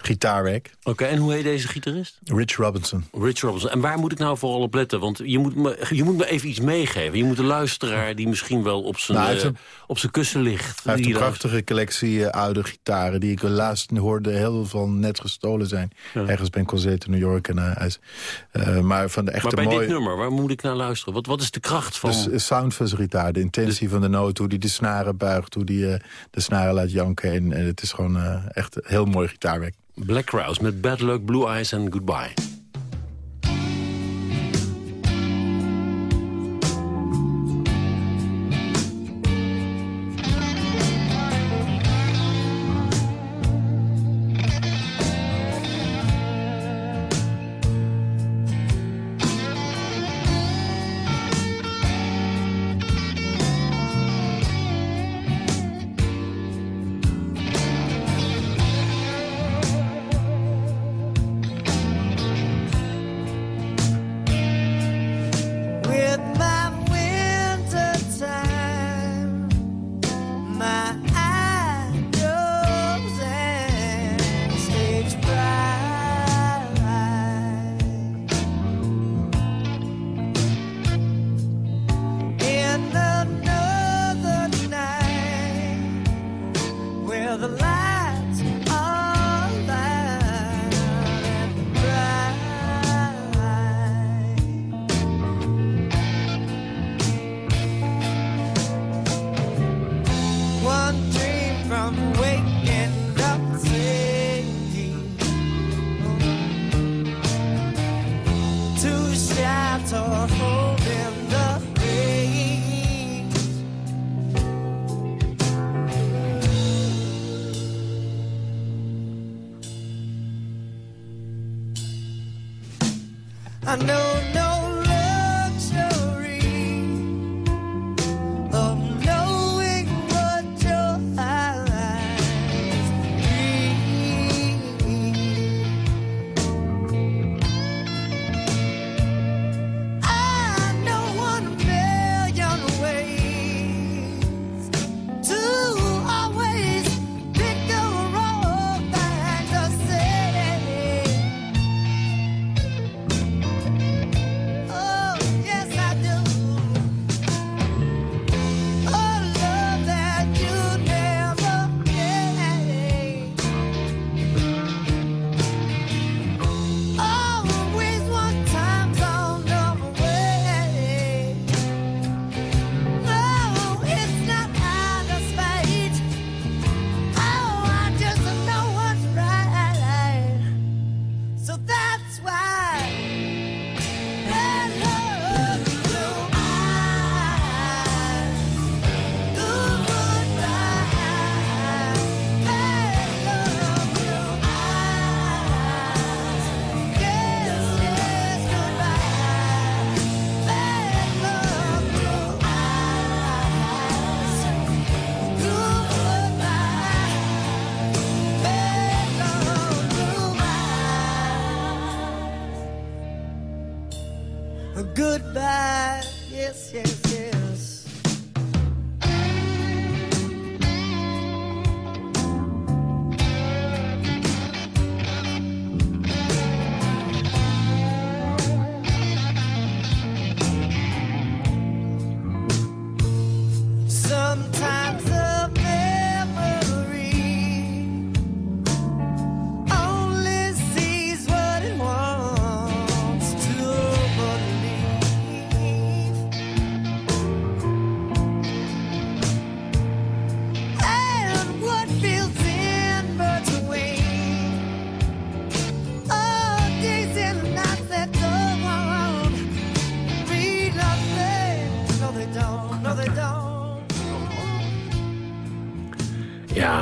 [SPEAKER 12] gitaarwerk.
[SPEAKER 4] Oké, en hoe heet deze gitarist?
[SPEAKER 12] Rich Robinson.
[SPEAKER 4] Rich Robinson. En waar moet ik nou vooral op letten? Want je moet me, je moet me even iets meegeven. Je moet de luisteraar die misschien wel op zijn, nou, uh, op zijn kussen ligt.
[SPEAKER 12] Hij heeft een prachtige collectie uh, oude gitaren... die ik laatst hoorde heel veel van net gestolen zijn. Ja. Ergens bij een concert in New York. En, uh, maar van de echte
[SPEAKER 4] maar bij
[SPEAKER 12] mooie...
[SPEAKER 4] dit nummer, waar moet ik naar luisteren? Wat, wat is de kracht van...
[SPEAKER 12] De sound van zijn gitaar, de intentie van de noot... hoe hij de snaren buigt, hoe hij de snaren laat janken. En, en het is gewoon echt heel mooi gitaarwerk.
[SPEAKER 4] Black Crowes met Bad Luck, Blue Eyes en Goodbye.
[SPEAKER 14] my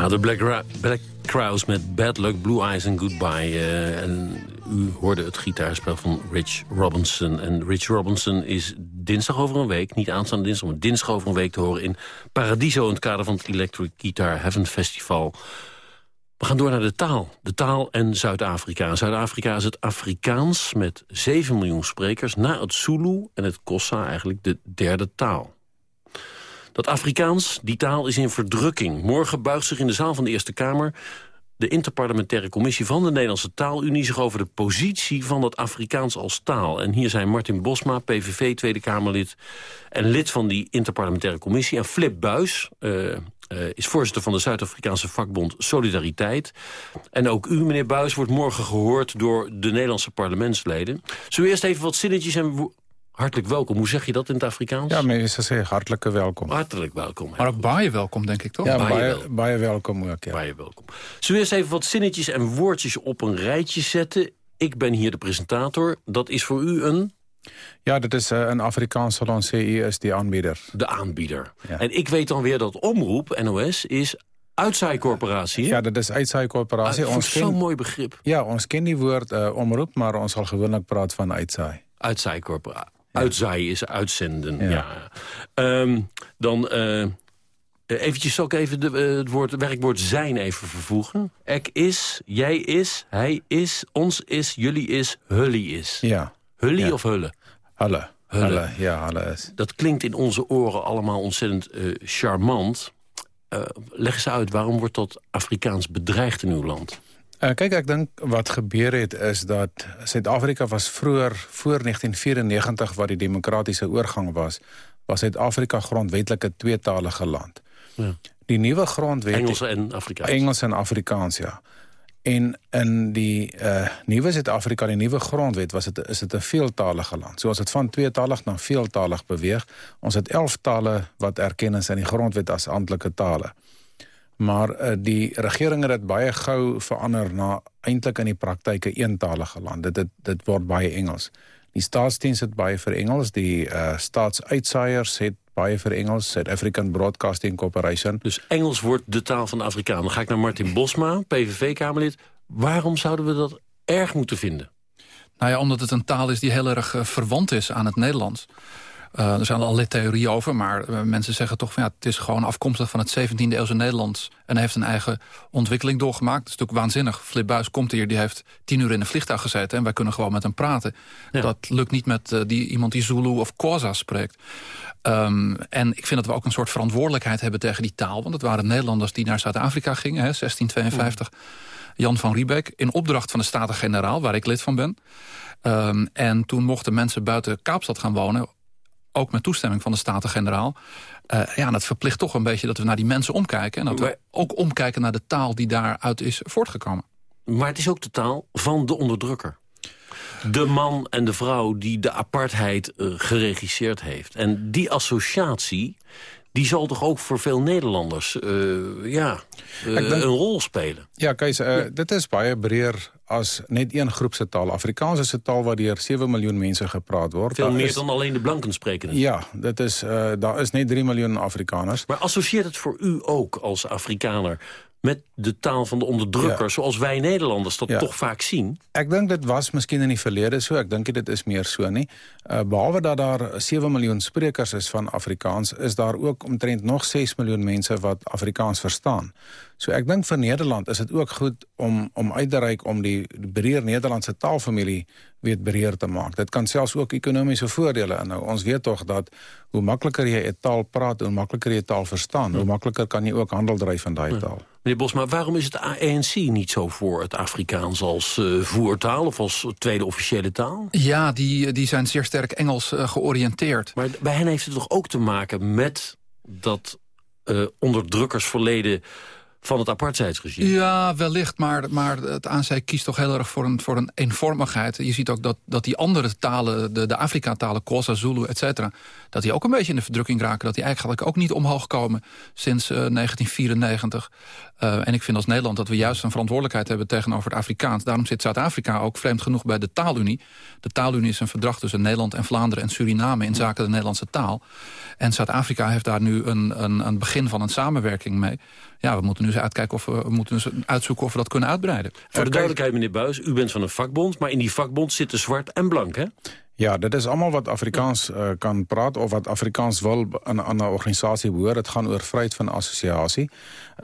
[SPEAKER 4] de Black, Crowes met Bad Luck, Blue Eyes and Goodbye. Uh, en u hoorde het gitaarspel van Rich Robinson. En Rich Robinson is dinsdag over een week, niet aanstaande dinsdag... maar dinsdag over een week te horen in Paradiso... in het kader van het Electric Guitar Heaven Festival. We gaan door naar de taal. De taal en Zuid-Afrika. Zuid-Afrika is het Afrikaans met 7 miljoen sprekers... na het Zulu en het Kossa eigenlijk de derde taal. Dat Afrikaans, die taal is in verdrukking. Morgen buigt zich in de zaal van de Eerste Kamer... de interparlementaire commissie van de Nederlandse Taalunie... zich over de positie van het Afrikaans als taal. En hier zijn Martin Bosma, PVV, Tweede Kamerlid... en lid van die interparlementaire commissie. En Flip Buis, uh, is voorzitter van de Zuid-Afrikaanse vakbond Solidariteit. En ook u, meneer Buis, wordt morgen gehoord door de Nederlandse parlementsleden. Zullen we eerst even wat zinnetjes en Hartelijk welkom. Hoe zeg je dat in het Afrikaans?
[SPEAKER 15] Ja, meestal zeg hartelijke welkom.
[SPEAKER 4] Hartelijk welkom.
[SPEAKER 16] Maar ook baie welkom, denk ik toch?
[SPEAKER 15] Ja, baie, welkom ook, ja.
[SPEAKER 4] Baie welkom. Zullen we eens even wat zinnetjes en woordjes op een rijtje zetten? Ik ben hier de presentator. Dat is voor u een...
[SPEAKER 15] Ja, dat is uh, een Afrikaans salon CI is die aanbieder.
[SPEAKER 4] De aanbieder. En ik weet dan weer dat Omroep, NOS, is Uitzaaicorporatie.
[SPEAKER 15] Ja, dat is uitzaaicorporatie.
[SPEAKER 4] Ah, Zo'n mooi begrip.
[SPEAKER 15] Ja, ons kent die woord uh, omroep, maar ons zal gewoonlijk praten van uitzaai.
[SPEAKER 4] Uitzaaicorporatie. Uitzaaien is uitzenden, ja. Ehm, dan uh, eventjes zal ik even de, uh, het, woord, werkwoord zijn even vervoegen. Ik is, jij is, hij is, ons is, jullie is, hully is.
[SPEAKER 15] Ja.
[SPEAKER 4] Hully of hulle?
[SPEAKER 15] Hulle. Hulle, ja, hulle is.
[SPEAKER 4] Dat klinkt in onze oren allemaal ontzettend uh, charmant. leg eens uit, waarom wordt dat Afrikaans bedreigd in uw land?
[SPEAKER 15] Uh, kijk, ek dink wat gebeur het is dat Suid-Afrika was vroeër voor 1994 waar die demokratiese oorgang was, was Suid-Afrika grondwetlik 'n tweetalige land. Ja. Die nuwe grondwet
[SPEAKER 4] Engels en Afrikaans.
[SPEAKER 15] Engels en Afrikaans, ja. En in die uh, nuwe Suid-Afrika, die nuwe grondwet, was dit is dit 'n veeltalige land. Ons het van tweetalig na veeltalig beweeg. Ons het 11 tale wat erken is in die grondwet as amptelike tale. Maar uh, die regering het baie gou verander na eintlik in die praktyk 'n eentalige land. Dit dit dit word baie Engels. Die staatsdiens het baie vir Engels, die uh, staatsuitsaaiers het baie vir Engels, South African Broadcasting Corporation.
[SPEAKER 4] Dus Engels wordt de taal van de Afrikaan. Dan ga ik naar Martin Bosma, PVV-Kamerlid. Waarom zouden we dat erg moeten vinden?
[SPEAKER 16] Nou ja, omdat het een taal is die heel erg uh, verwant is aan het Nederlands. Uh, er zijn allerlei theorieën over, maar uh, mensen zeggen toch... van ja, het is gewoon afkomstig van het 17e eeuwse Nederlands... en heeft een eigen ontwikkeling doorgemaakt. Dat is natuurlijk waanzinnig. Flip Buis komt hier, die heeft tien uur in een vliegtuig gezeten... en wij kunnen gewoon met hem praten. Ja. Dat lukt niet met uh, die, iemand die Zulu of Xhosa spreekt. Um, en ik vind dat we ook een soort verantwoordelijkheid hebben tegen die taal. Want het waren Nederlanders die naar Zuid-Afrika gingen, hè, 1652... Mm. Jan van Riebeek, in opdracht van de Staten-Generaal... waar ik lid van ben. Um, en toen mochten mensen buiten Kaapstad gaan wonen ook met toestemming van de Staten-Generaal... Uh, ja, dat verplicht toch een beetje dat we naar die mensen omkijken... en dat we ook omkijken naar de taal die daaruit is voortgekomen.
[SPEAKER 4] Maar het is ook de taal van de onderdrukker. De man en de vrouw die de apartheid uh, geregisseerd heeft. En die associatie die zal toch ook voor veel Nederlanders uh, ja, uh, denk, een rol spelen?
[SPEAKER 15] Ja, Kees, uh, ja. dit is baie breer as net een groepse taal. Afrikaans is 'n taal waar deur 7 miljoen mense gepraat word.
[SPEAKER 4] Veel daar meer is, dan alleen de blanken spreken.
[SPEAKER 15] Ja, dit is, daar is net 3 miljoen Afrikaners.
[SPEAKER 4] Maar associeert het voor u ook als Afrikaner met de taal van de onderdrukker... Ja. zoals wij Nederlanders dat ja. toch vaak zien?
[SPEAKER 15] Ek dink dit was miskien in die verlede so. Ek dink dit is meer so nie. Uh, behalwe dat daar 7 miljoen sprekers is van Afrikaans... is daar ook omtrent nog 6 miljoen mense wat Afrikaans verstaan. So ek dink vir Nederland is dit ook goed om, om uit te reik... om die, die breër Nederlandse taalfamilie weet breër te maak. Dit kan selfs ook ekonomiese voordele inhou. Ons weet toch dat hoe makkelijker jy 'n taal praat... hoe makkelijker jy taal verstaan... hoe makkelijker kan jy ook handel dryf van daai taal.
[SPEAKER 4] Meneer Bosma, waarom is het ANC niet zo voor het Afrikaans als uh, voertaal... of als tweede officiële taal?
[SPEAKER 16] Ja, die, die zijn zeer sterk Engels uh, georiënteerd.
[SPEAKER 4] Maar bij hen heeft het toch ook te maken met dat uh, onderdrukkersverleden van het apartheidsregime.
[SPEAKER 16] Ja, wellicht, maar, maar het ANC kiest toch heel erg voor een, voor een eenvormigheid. Je ziet ook dat, dat die andere talen, de, de Afrika-talen, Xhosa, Zulu, et cetera... dat die ook een beetje in de verdrukking raken. Dat die eigenlijk ook niet omhoog komen sinds uh, 1994. Uh, en ik vind als Nederland dat we juist een verantwoordelijkheid hebben tegenover het Afrikaans. Daarom zit Zuid-Afrika ook vreemd genoeg bij de taalunie. De taalunie is een verdrag tussen Nederland en Vlaanderen en Suriname... in zaken de Nederlandse taal. En Zuid-Afrika heeft daar nu een, een, een begin van een samenwerking mee. Ja, we moeten nu eens uitkijken of we moeten eens uitzoeken of we dat kunnen uitbreiden.
[SPEAKER 4] Voor de duidelijkheid, meneer Buis, u bent van een vakbond... maar in die vakbond zitten zwart en blank, hè?
[SPEAKER 15] Ja, dit is allemaal wat Afrikaans uh, kan praten... of wat Afrikaans wil aan, aan 'n organisasie behoort. Het gaan oor vryheid van assosiasie.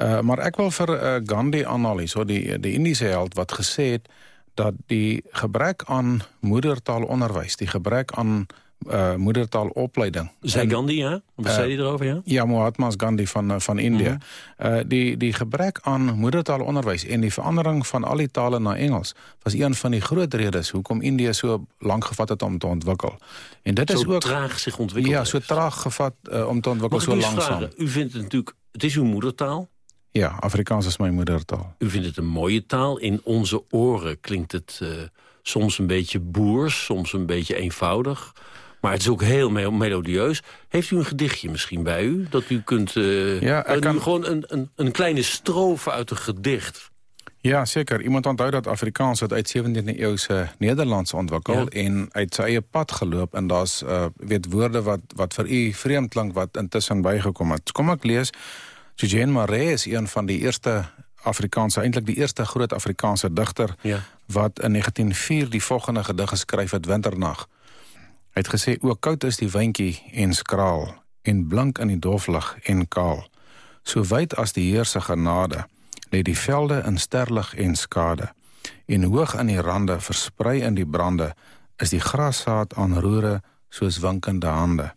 [SPEAKER 15] Uh, maar ek wil vir uh, Gandhi analyse, die, die Indiese held... wat het dat die gebrek aan moedertaalonderwys... die gebrek aan uh, moedertaalopleiding.
[SPEAKER 4] Zei Gandhi, ja? Wat zei hij erover, ja?
[SPEAKER 15] Ja, Mahatma Gandhi van, uh, van India. Uh, die, die gebrek aan moedertaalonderwijs en die verandering van al die talen naar Engels... was een van die grote redes hoekom India zo lang gevat het om te ontwikkelen. En dit
[SPEAKER 4] zo
[SPEAKER 15] is ook,
[SPEAKER 4] traag zich ontwikkeld
[SPEAKER 15] Ja, zo traag gevat om te ontwikkelen, zo langzaam. Vragen?
[SPEAKER 4] U vindt het natuurlijk... Het is uw moedertaal.
[SPEAKER 15] Ja, Afrikaans is mijn moedertaal.
[SPEAKER 4] U vindt het een mooie taal. In onze oren klinkt het uh, soms een beetje boers, soms een beetje eenvoudig... Maar het is ook heel melodieus. Heeft u een gedichtje misschien bij u? Dat u kunt... Uh, ja, kan... gewoon een, een, een kleine strofe uit een gedicht.
[SPEAKER 15] Ja, zeker. Iemand onthoudt dat Afrikaans uit 17e eeuwse Nederlands ontwikkeld... Ja. en uit zijn eie pad geloop. En dat is uh, weet woorde wat, wat voor u vreemd klank wat intussen bijgekomen het. Kom ik lees. Eugène Marais is een van die eerste Afrikaanse... eindelijk die eerste groot Afrikaanse dichter... Ja. wat in 1904 die volgende gedig geskryf het Winternacht. Hy het gesê, ook koud is die wijnkie en skraal, en blank in die doflig en kaal. So wyd as die heerse genade, le die velde in sterlig en skade. En hoog in die rande, versprei in die brande, is die grassaad aan roere soos winkende hande.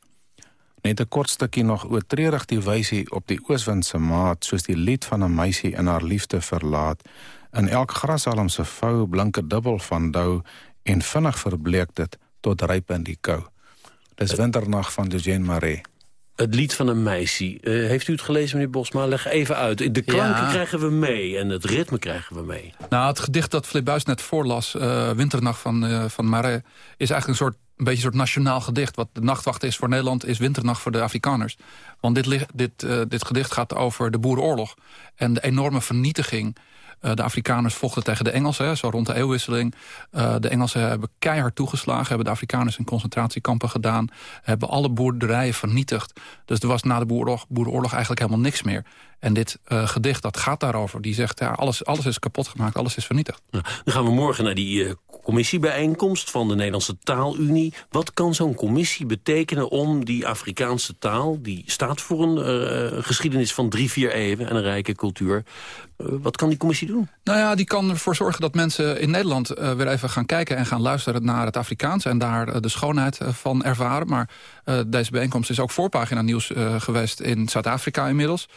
[SPEAKER 15] Net 'n kort stukkie nog oortredig die wysie op die ooswindse maat, soos die lied van 'n meisie in haar liefde verlaat. In elk grashalm se vou blinke dubbel van dou en vinnig verbleek dit tot ryp in die kou. Dis Winternacht van Eugène Marais.
[SPEAKER 4] Het lied van een meisje. Uh, heeft u het gelezen, meneer Bosma? Leg even uit. De klanken ja. krijgen we mee en het ritme krijgen we mee.
[SPEAKER 16] Nou, het gedicht dat Flip Buis net voorlas, uh, Winternacht van, uh, van Marais... is eigenlijk een soort een beetje een soort nationaal gedicht. Wat de nachtwacht is voor Nederland, is winternacht voor de Afrikaners. Want dit, dit, uh, dit gedicht gaat over de boerenoorlog. En de enorme vernietiging uh, de Afrikaners vochten tegen de Engelsen, zo rond de eeuwwisseling. Uh, de Engelsen hebben keihard toegeslagen, hebben de Afrikaners in concentratiekampen gedaan, hebben alle boerderijen vernietigd. Dus er was na de boerenoorlog, boerenoorlog eigenlijk helemaal niks meer. En dit uh, gedicht, dat gaat daarover. Die zegt, ja, alles, alles is kapot gemaakt, alles is vernietigd.
[SPEAKER 4] Nou, dan gaan we morgen naar die uh, commissiebijeenkomst van de Nederlandse Taalunie. Wat kan zo'n commissie betekenen om die Afrikaanse taal... die staat voor een uh, geschiedenis van drie, vier eeuwen en een rijke cultuur... wat kan die commissie doen?
[SPEAKER 16] Nou ja, die kan ervoor zorgen dat mensen in Nederland weer even gaan kijken... en gaan luisteren naar het Afrikaans en daar de schoonheid van ervaren. Maar deze bijeenkomst is ook voorpagina nieuws geweest in Zuid-Afrika inmiddels...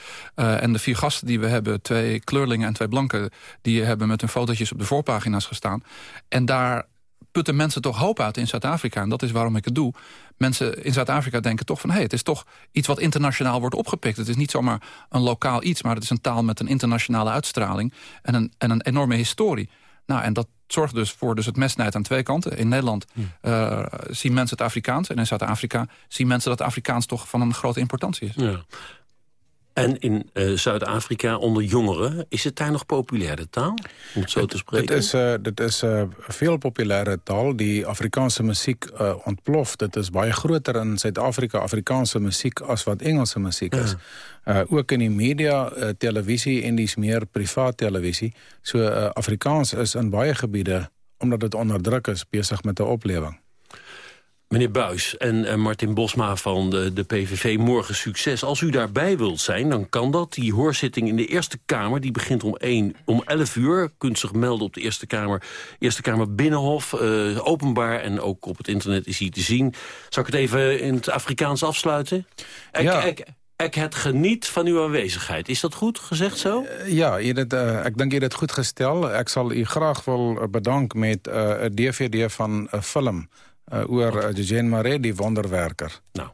[SPEAKER 16] Uh, en de vier gasten die we hebben, twee kleurlingen en twee blanken... die hebben met hun fotootjes op de voorpagina's gestaan. En daar putten mensen toch hoop uit in Zuid-Afrika. En dat is waarom ik het doe. Mensen in Zuid-Afrika denken toch van... hé, hey, het is toch iets wat internationaal wordt opgepikt. Het is niet zomaar een lokaal iets... maar het is een taal met een internationale uitstraling... en een, en een enorme historie. Nou, en dat zorgt dus voor dus het mesnijd aan twee kanten. In Nederland uh, zien mensen het Afrikaans... en in Zuid-Afrika zien mensen dat Afrikaans toch van een grote importantie is.
[SPEAKER 4] Ja. En in uh, Zuid-Afrika onder jongeren, is het daar nog populaire taal? Om het zo te spreken?
[SPEAKER 15] Dit is, uh, dit is uh, veel populaire taal. Die Afrikaanse muziek ontploft. Het is baie groter in Zuid-Afrika Afrikaanse muziek... als wat Engelse muziek is. Ja. ook in die media, televisie en die meer privaat televisie. So Afrikaans is in baie gebiede, omdat het onder druk is... bezig met de opleving.
[SPEAKER 4] Meneer Buis en uh, Martin Bosma van de, de PVV, morgen succes. Als u daarbij wilt zijn, dan kan dat. Die hoorzitting in de Eerste Kamer, die begint om, 1, om 11 uur. Kunt zich melden op de Eerste Kamer, Eerste Kamer Binnenhof. Uh, openbaar en ook op het internet is hij te zien. Zal ik het even in het Afrikaans afsluiten? Ik,
[SPEAKER 15] ja.
[SPEAKER 4] ik, ik het geniet van uw aanwezigheid. Is dat goed gezegd zo?
[SPEAKER 15] Uh, ja, het, uh, ik denk je het goed gesteld. Ik zal u graag wel bedanken met het DVD van een film... Uh, oor uh, Eugène Marais, die wonderwerker.
[SPEAKER 4] Nou,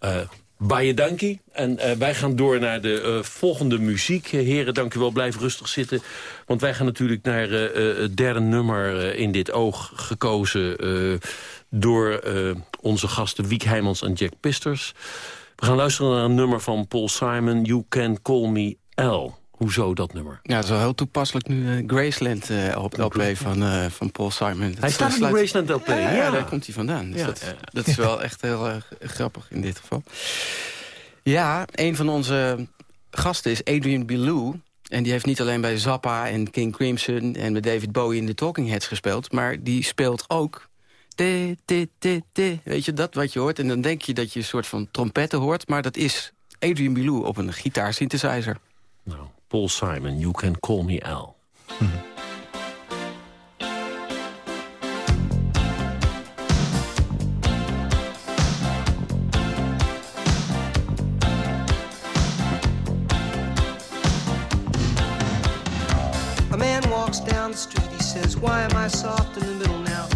[SPEAKER 4] uh, baie dankie. En wij gaan door naar de volgende muziek. heren, dank u wel. Blijf rustig zitten. Want wij gaan natuurlijk naar het derde nummer in dit oog gekozen... door onze gasten Wiek Heijmans en Jack Pisters. We gaan luisteren naar een nummer van Paul Simon, You Can Call Me L. Hoezo dat nummer?
[SPEAKER 11] Ja, dat is wel heel toepasselijk nu uh, Graceland uh, op LP van, uh, van Paul Simon. Dat
[SPEAKER 4] hij staat op de Graceland LP, ja,
[SPEAKER 11] ja. daar komt hij vandaan. Dus ja. dat, dat, is wel echt heel grappig in dit geval. Ja, een van onze gasten is Adrian Bilou. En die heeft niet alleen bij Zappa en King Crimson... en met David Bowie in de Talking Heads gespeeld... maar die speelt ook... Te, te, te, te, weet je, dat wat je hoort. En dan denk je dat je een soort van trompetten hoort... maar dat is Adrian Bilou op een gitaarsynthesizer.
[SPEAKER 4] Nou, Paul Simon, You Can Call Me Al.
[SPEAKER 2] A man walks down the street, he says, Why am I soft in the middle now?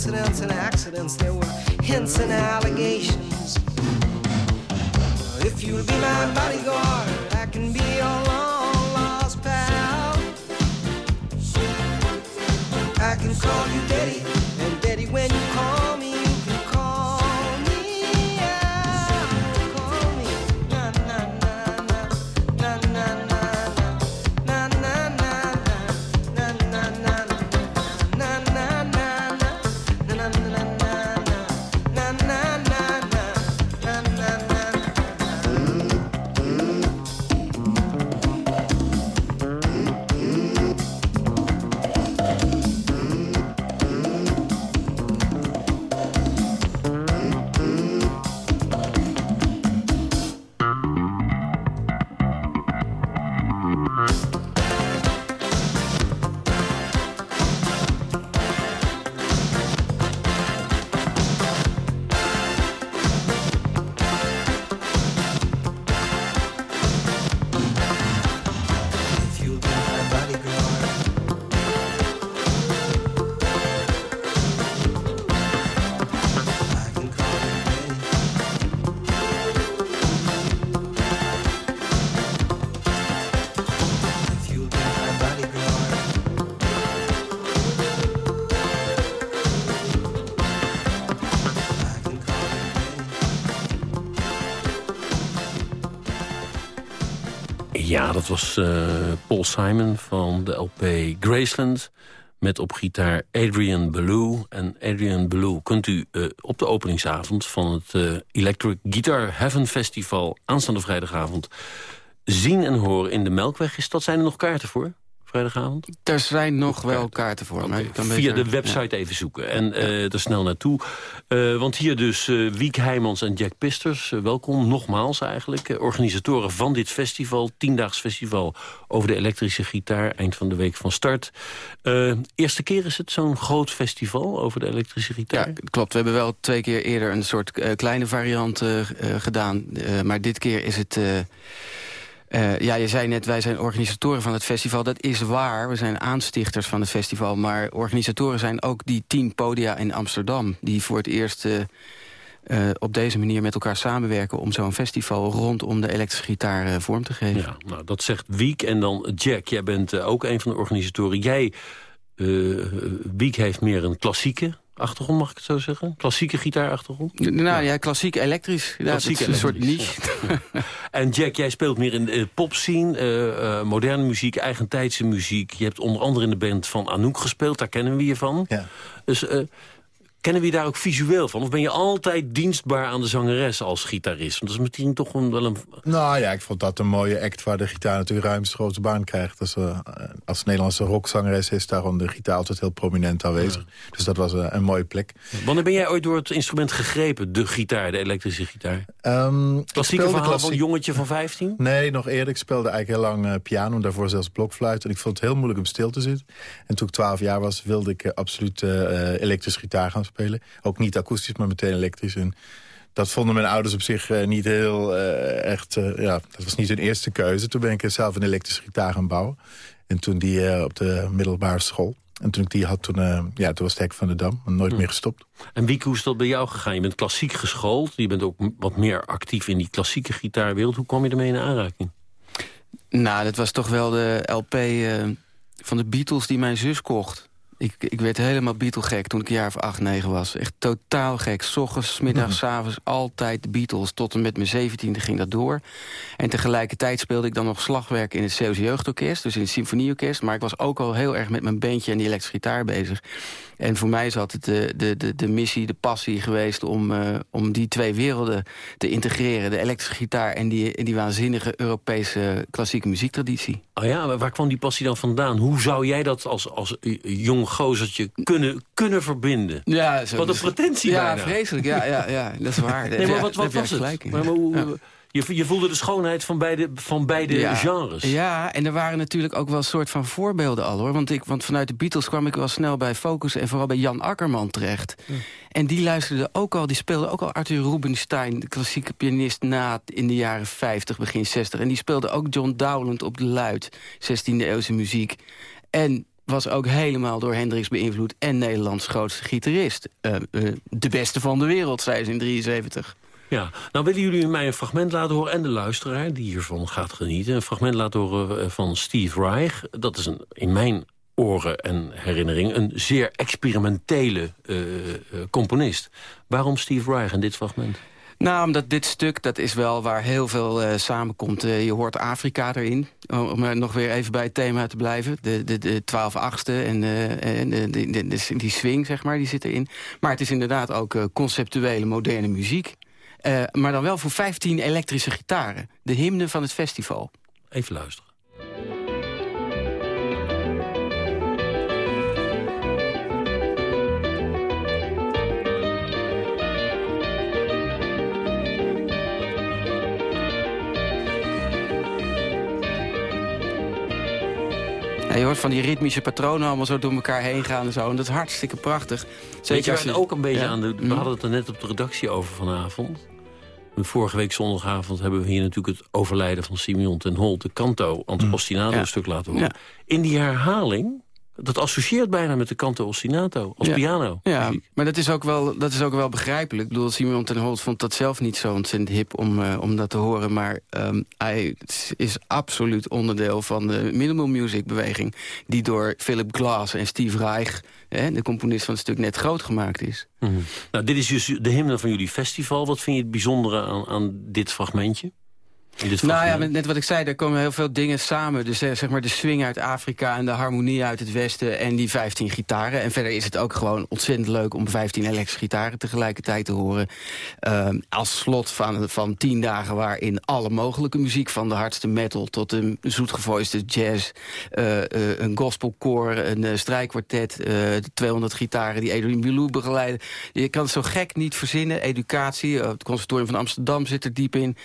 [SPEAKER 2] incidents and accidents. There were hints and allegations. If you'll be my bodyguard, I can be your long lost pal. I can call you Daddy,
[SPEAKER 4] eh, Paul Simon van de LP Graceland... met op gitaar Adrian Belew. En Adrian Belew kunt u eh, op de openingsavond... van het eh, Electric Guitar Heaven Festival... aanstaande vrijdagavond zien en horen in de Melkweg. Is dat zijn er nog kaarten voor? Vrijdagavond?
[SPEAKER 11] Er zijn nog wel kaarten voor. Kan
[SPEAKER 4] Via
[SPEAKER 11] beter-
[SPEAKER 4] de website even zoeken. En eh, er snel naartoe. Eh, want hier dus eh, Wiek Heijmans en Jack Pisters. welkom, nogmaals eigenlijk. Organisatoren van dit festival. Tiendaags festival over de elektrische gitaar. Eind van de week van start. Eerste keer is het zo'n groot festival over de elektrische gitaar?
[SPEAKER 11] Ja, klopt. We hebben wel twee keer eerder een soort kleine variant gedaan. Maar dit keer is het... eh, ja, je zei net, wij zijn organisatoren van het festival. Dat is waar, we zijn aanstichters van het festival. Maar organisatoren zijn ook die tien podia in Amsterdam... die voor het eerst eh, eh, op deze manier met elkaar samenwerken... om zo'n festival rondom de elektrische gitaar vorm te geven.
[SPEAKER 4] Ja, nou, dat zegt Wiek. En dan Jack, jij bent ook een van de organisatoren. Jij, Wiek heeft meer een klassieke achtergrond, mag ik het zo zeggen? Klassieke gitaarachtergrond?
[SPEAKER 11] Nou ja, klassiek elektrisch. Ja,
[SPEAKER 4] Klassiek
[SPEAKER 11] dat is een soort niche.
[SPEAKER 4] En Jack, jij speelt meer in de popscene, eh, eh, moderne muziek, eigentijdse muziek. Je hebt onder andere in de band van Anouk gespeeld, daar kennen we je van.
[SPEAKER 12] Ja.
[SPEAKER 4] Dus eh, Kennen we je daar ook visueel van? Of ben je altijd dienstbaar aan de zangeres als gitarist? Want dat is misschien toch een, wel een...
[SPEAKER 12] Nou ja, ik vond dat een mooie act waar de gitaar natuurlijk ruimste grote baan krijgt. Dus, uh, als Nederlandse rockzangeres is daarom de gitaar altijd heel prominent aanwezig. Dus dat was uh, een mooie plek.
[SPEAKER 4] Wanneer ben jij ooit door het instrument gegrepen, de gitaar, de elektrische gitaar?
[SPEAKER 12] Um,
[SPEAKER 4] Klassieke verhaal klassiek... van een jongetje van 15?
[SPEAKER 12] Nee, nog eerder. Ik speelde eigenlijk heel lang uh, piano, daarvoor zelfs blokfluit. En ik vond het heel moeilijk om stil te zitten. En toen ik 12 jaar was, wilde ik absoluut elektrisch gitaar gaan spelen. Ook niet akoestisch, maar meteen elektrisch. En dat vonden mijn ouders op zich uh, niet heel uh, echt... Uh, ja, dat was niet hun eerste keuze. Toen ben ik zelf een elektrische gitaar gaan bouwen. En toen die op de middelbare school. En toen ik die had, toen, ja, toen was het hek van de dam. Nooit hm. meer gestopt.
[SPEAKER 4] En wie hoe is dat bij jou gegaan? Je bent klassiek geschoold. Je bent ook wat meer actief in die klassieke gitaarwereld. Hoe kwam je ermee in aanraking?
[SPEAKER 11] Nou, dat was toch wel de LP van de Beatles die mijn zus kocht. Ik, ik werd helemaal Beatle-gek toen ik een jaar of acht, negen was. Echt totaal gek. S ochtends, middags, mm. avonds, altijd de Beatles. Tot en met mijn zeventiende ging dat door. En tegelijkertijd speelde ik dan nog slagwerk in het Zeeuwse Jeugdorkest. Dus in het Symfonieorkest. Maar ik was ook al heel erg met mijn bandje en die elektrische gitaar bezig. En voor mij is altijd de, de, de, de missie, de passie geweest... Om, uh, om die twee werelden te integreren. De elektrische gitaar en die, en die waanzinnige Europese klassieke muziektraditie.
[SPEAKER 4] Oh ja, waar kwam die passie dan vandaan? Hoe zou jij dat als, als jong gozertje kunnen, kunnen verbinden?
[SPEAKER 11] Ja, zo,
[SPEAKER 4] wat een pretentie
[SPEAKER 11] Ja,
[SPEAKER 4] bijna.
[SPEAKER 11] vreselijk. Ja, ja, ja, dat is waar.
[SPEAKER 4] nee, maar wat, wat was het? Maar, maar hoe, je, je voelde de schoonheid van beide, van beide
[SPEAKER 11] ja.
[SPEAKER 4] genres.
[SPEAKER 11] Ja, en er waren natuurlijk ook wel een soort van voorbeelden al. hoor. Want, ik, want vanuit de Beatles kwam ik wel snel bij Focus... en vooral bij Jan Akkerman terecht. Ja. En die luisterde ook al, die speelde ook al Arthur Rubinstein... de klassieke pianist na in de jaren 50, begin 60. En die speelde ook John Dowland op de luid, 16e eeuwse muziek. En was ook helemaal door Hendrix beïnvloed... en Nederlands grootste gitarist. Uh, uh, de beste van de wereld, zei ze in 73.
[SPEAKER 4] Ja, nou willen jullie mij een fragment laten horen... en de luisteraar die hiervan gaat genieten. Een fragment laten horen eh, van Steve Reich. Dat is een, in mijn oren en herinnering een zeer experimentele uh, uh, componist. Waarom Steve Reich in dit fragment?
[SPEAKER 11] Nou, omdat dit stuk, dat is wel waar heel veel samenkomt. Je hoort Afrika erin, om nog weer even bij het thema te blijven. De, de, de 12 achtste en, en de, de, de, die swing, zeg maar, die zit erin. Maar het is inderdaad ook conceptuele, moderne muziek. Uh, maar dan wel voor 15 elektrische gitaren. De hymne van het festival.
[SPEAKER 4] Even luisteren.
[SPEAKER 11] Hoort van die ritmische patronen allemaal zo door elkaar heen gaan en zo. En dat is hartstikke prachtig.
[SPEAKER 4] Zeker als je ook een beetje ja. aan de... We hadden het er net op de redactie over vanavond. Vorige week zondagavond hebben we hier natuurlijk het overlijden van Simeon ten Holt... de canto, mm. ostinato ja. stuk laten horen. Ja. In die herhaling, dat associeert bijna met de canto ostinato, als
[SPEAKER 11] ja.
[SPEAKER 4] piano.
[SPEAKER 11] Ja, maar dat is, ook wel, dat is ook wel begrijpelijk. Ik bedoel, Simeon ten Holt vond dat zelf niet zo ontzettend hip om, uh, om dat te horen. Maar um, hij is absoluut onderdeel van de minimal music beweging... die door Philip Glass en Steve Reich hè, de componist van het stuk net groot gemaakt is.
[SPEAKER 4] Mm -hmm. Nou, dit is dus de hymne van jullie festival. Wat vind je het bijzondere aan, aan dit fragmentje?
[SPEAKER 11] Nou ja, net wat ik zei, er komen heel veel dingen samen. Dus zeg maar de swing uit Afrika en de harmonie uit het westen... en die 15 gitaren. En verder is het ook gewoon ontzettend leuk om 15 elektrische gitaren tegelijkertijd te horen. Uh, als slot van, van 10 dagen waarin alle mogelijke muziek... van de hardste metal tot een zoetgevoiste jazz... Uh, uh, een gospelkoor, een strijkkwartet... de 200 gitaren die Edwin Bilou begeleiden. Je kan het zo gek niet verzinnen. Educatie, het conservatorium van Amsterdam zit er diep in...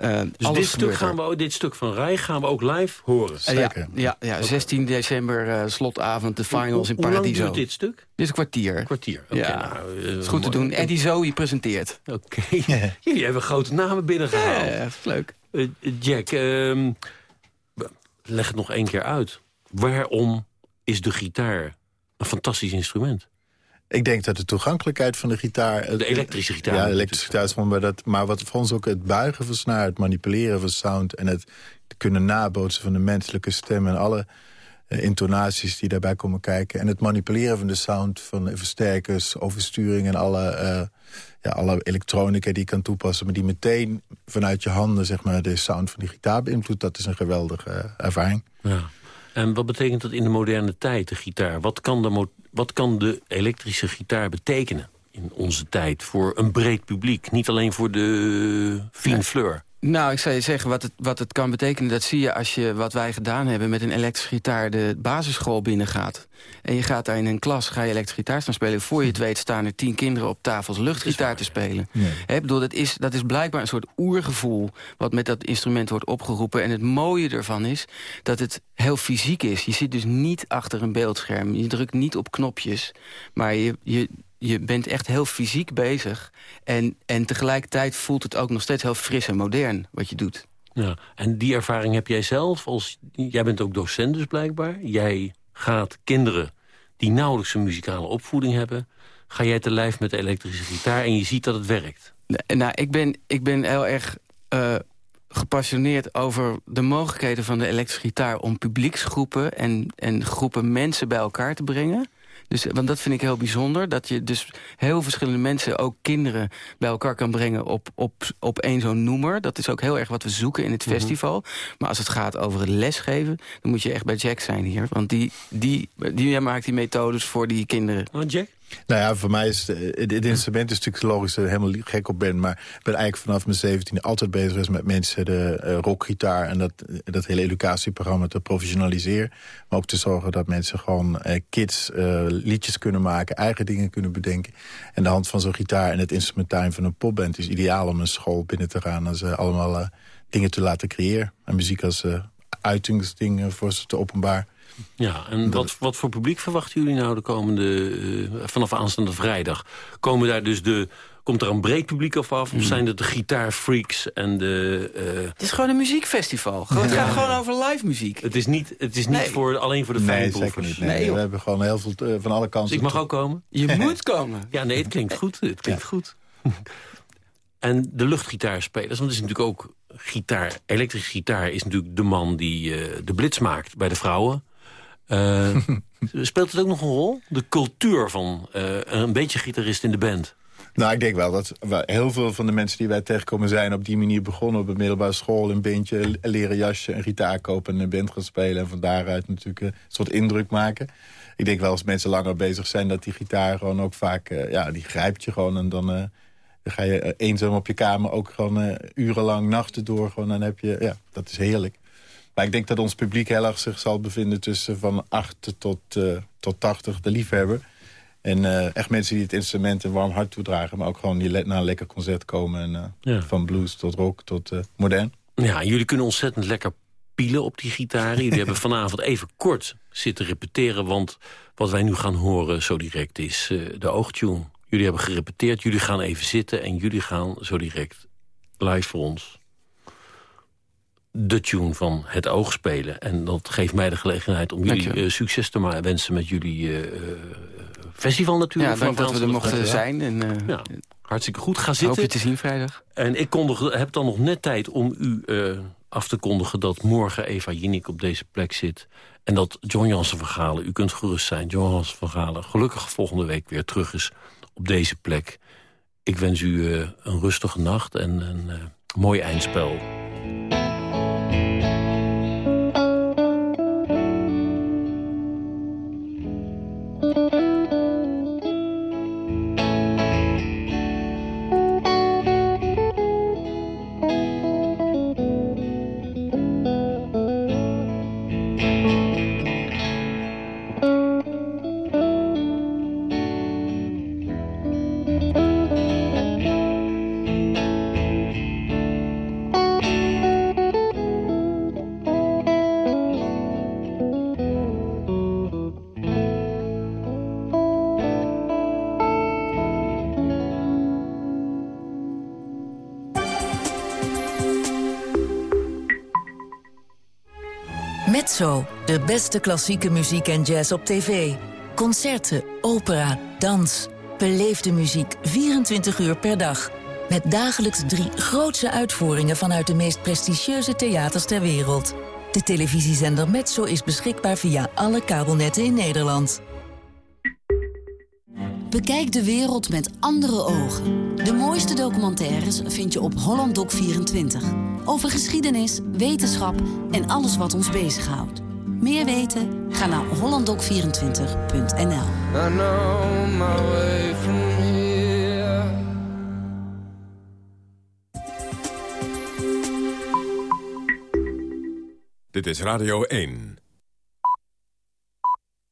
[SPEAKER 4] Uh, dus dit stuk, gaan we, dit stuk van Rij gaan we ook live horen?
[SPEAKER 11] Uh, ja, ja, ja, 16 december uh, slotavond, de finals in Paradiso. Hoe
[SPEAKER 4] lang duurt dit stuk?
[SPEAKER 11] Dit is een kwartier.
[SPEAKER 4] Een kwartier, okay,
[SPEAKER 11] ja, nou, is goed te doen. Eddie Zoe presenteert.
[SPEAKER 4] Oké, okay. jullie hebben grote namen binnengehaald.
[SPEAKER 11] Ja, leuk.
[SPEAKER 4] Jack, um, leg het nog één keer uit. Waarom is de gitaar een fantastisch instrument?
[SPEAKER 12] Ik denk dat de toegankelijkheid van de gitaar...
[SPEAKER 4] De elektrische gitaar.
[SPEAKER 12] Ja, de elektrische gitaar is maar, dat, maar wat voor ons ook het buigen van snaar... het manipuleren van sound en het kunnen nabootsen van de menselijke stem... en alle uh, intonaties die daarbij komen kijken. En het manipuleren van de sound van versterkers, oversturing... en alle, uh, ja, alle elektronica die je kan toepassen... maar die meteen vanuit je handen zeg maar, de sound van die gitaar beïnvloedt. Dat is een geweldige uh, ervaring.
[SPEAKER 4] Ja. En wat betekent dat in de moderne tijd, de gitaar? Wat kan de, wat kan de elektrische gitaar betekenen in onze tijd... voor een breed publiek, niet alleen voor de fine fleur?
[SPEAKER 11] Nou, ik zou je zeggen, wat het, wat het kan betekenen... dat zie je als je, wat wij gedaan hebben... met een elektrische gitaar de basisschool binnengaat. En je gaat daar in een klas, ga je elektrische gitaar staan spelen. Voor je het weet staan er tien kinderen op tafels luchtgitaar te spelen. Nee. bedoel, dat, is, dat is blijkbaar een soort oergevoel... wat met dat instrument wordt opgeroepen. En het mooie ervan is dat het heel fysiek is. Je zit dus niet achter een beeldscherm. Je drukt niet op knopjes. Maar je, je, je bent echt heel fysiek bezig. En, en tegelijkertijd voelt het ook nog steeds heel fris en modern wat je doet.
[SPEAKER 4] Ja, en die ervaring heb jij zelf? Als, jij bent ook docent dus blijkbaar. Jij gaat kinderen die nauwelijks een muzikale opvoeding hebben... ga jij te lijf met de elektrische gitaar en je ziet dat het werkt.
[SPEAKER 11] Nou, ik ben, ik ben heel erg uh, gepassioneerd over de mogelijkheden van de elektrische gitaar... om publieksgroepen en, en groepen mensen bij elkaar te brengen... Dus, want dat vind ik heel bijzonder. Dat je dus heel verschillende mensen, ook kinderen, bij elkaar kan brengen op, op, op één zo'n noemer. Dat is ook heel erg wat we zoeken in het mhm. festival. Maar als het gaat over het lesgeven, dan moet je echt bij Jack zijn hier. Want die, die, die maakt die methodes voor die kinderen.
[SPEAKER 4] Oh, Jack?
[SPEAKER 12] Nou ja, voor mij is het, instrument is natuurlijk logisch dat ik helemaal gek op ben. Maar ik ben eigenlijk vanaf mijn 17 altijd bezig met mensen de uh, rockgitaar... en dat, dat hele educatieprogramma te professionaliseren. Maar ook te zorgen dat mensen gewoon uh, kids liedjes kunnen maken... eigen dingen kunnen bedenken. En de hand van zo'n gitaar en het instrumentarium van een popband... is ideaal om een school binnen te gaan... en ze allemaal dingen te laten creëren. En muziek als uitingsding voor ze te openbaar.
[SPEAKER 4] Ja, en wat, wat voor publiek verwachten jullie nou de komende, uh, vanaf aanstaande vrijdag? Komen daar dus de, komt er een breed publiek af af? Of hmm. zijn het de gitaarfreaks en de...
[SPEAKER 11] Uh... Het is gewoon een muziekfestival. Het gaat gewoon over live muziek.
[SPEAKER 4] Het is niet, het is niet voor, alleen voor de
[SPEAKER 12] nee, zeker niet. Nee, we hebben gewoon heel veel uh, van alle kanten.
[SPEAKER 4] Dus ik mag ook komen?
[SPEAKER 11] Je moet komen.
[SPEAKER 4] Ja, nee, het klinkt goed. Het klinkt goed. En de luchtgitaarspelers, want het is natuurlijk ook gitaar, elektrische gitaar is natuurlijk de man die uh, de blitz maakt bij de vrouwen. Uh, speelt het ook nog een rol? De cultuur van uh, een beetje gitarist in de band?
[SPEAKER 12] Nou, ik denk wel dat heel veel van de mensen die wij tegenkomen zijn... op die manier begonnen op de middelbare school. Een bandje, een leren jasje, een gitaar kopen en een band gaan spelen. En van daaruit natuurlijk een soort indruk maken. Ik denk wel als mensen langer bezig zijn... dat die gitaar gewoon ook vaak, ja, die grijpt je gewoon. En dan, uh, dan ga je eenzaam op je kamer ook gewoon urenlang nachten door. Gewoon, dan heb je, ja, dat is heerlijk. Maar ik denk dat ons publiek heel erg zich zal bevinden tussen van 8 tot, uh, tot 80, de liefhebber. En uh, echt mensen die het instrument een warm hart toedragen... maar ook gewoon die naar een lekker concert komen. En, uh, Van blues tot rock tot modern.
[SPEAKER 4] Ja, jullie kunnen ontzettend lekker pielen op die gitaren. Jullie hebben vanavond even kort zitten repeteren... want wat wij nu gaan horen zo direct is de oogtune. Jullie hebben gerepeteerd, jullie gaan even zitten... en jullie gaan zo direct live voor ons de tune van het oog spelen. En dat geeft mij de gelegenheid om jullie uh, succes te wensen met jullie uh, festival natuurlijk.
[SPEAKER 11] Ja, dank dat we er mochten zijn. En,
[SPEAKER 4] ja, hartstikke goed. Ga zitten. Hoop
[SPEAKER 11] je te zien vrijdag.
[SPEAKER 4] En ik kondig, heb dan nog net tijd om u af te kondigen... dat morgen Eva Jinek op deze plek zit. En dat John Jansen Vergalen, u kunt gerust zijn... John Jansen Vergalen gelukkig volgende week weer terug is op deze plek. Ik wens u een rustige nacht en een mooi eindspel.
[SPEAKER 17] Beste klassieke muziek en jazz op tv. Concerten, opera, dans. Beleefde muziek 24 uur per dag. Met dagelijks drie grootse uitvoeringen vanuit de meest prestigieuze theaters ter wereld. De televisiezender Metso is beschikbaar via alle kabelnetten in Nederland.
[SPEAKER 18] Bekijk de wereld met andere ogen. De mooiste documentaires vind je op Holland Doc 24. Over geschiedenis, wetenschap en alles wat ons bezighoudt. Meer weten? Ga naar hollanddoc24.nl.
[SPEAKER 3] Dit is Radio 1.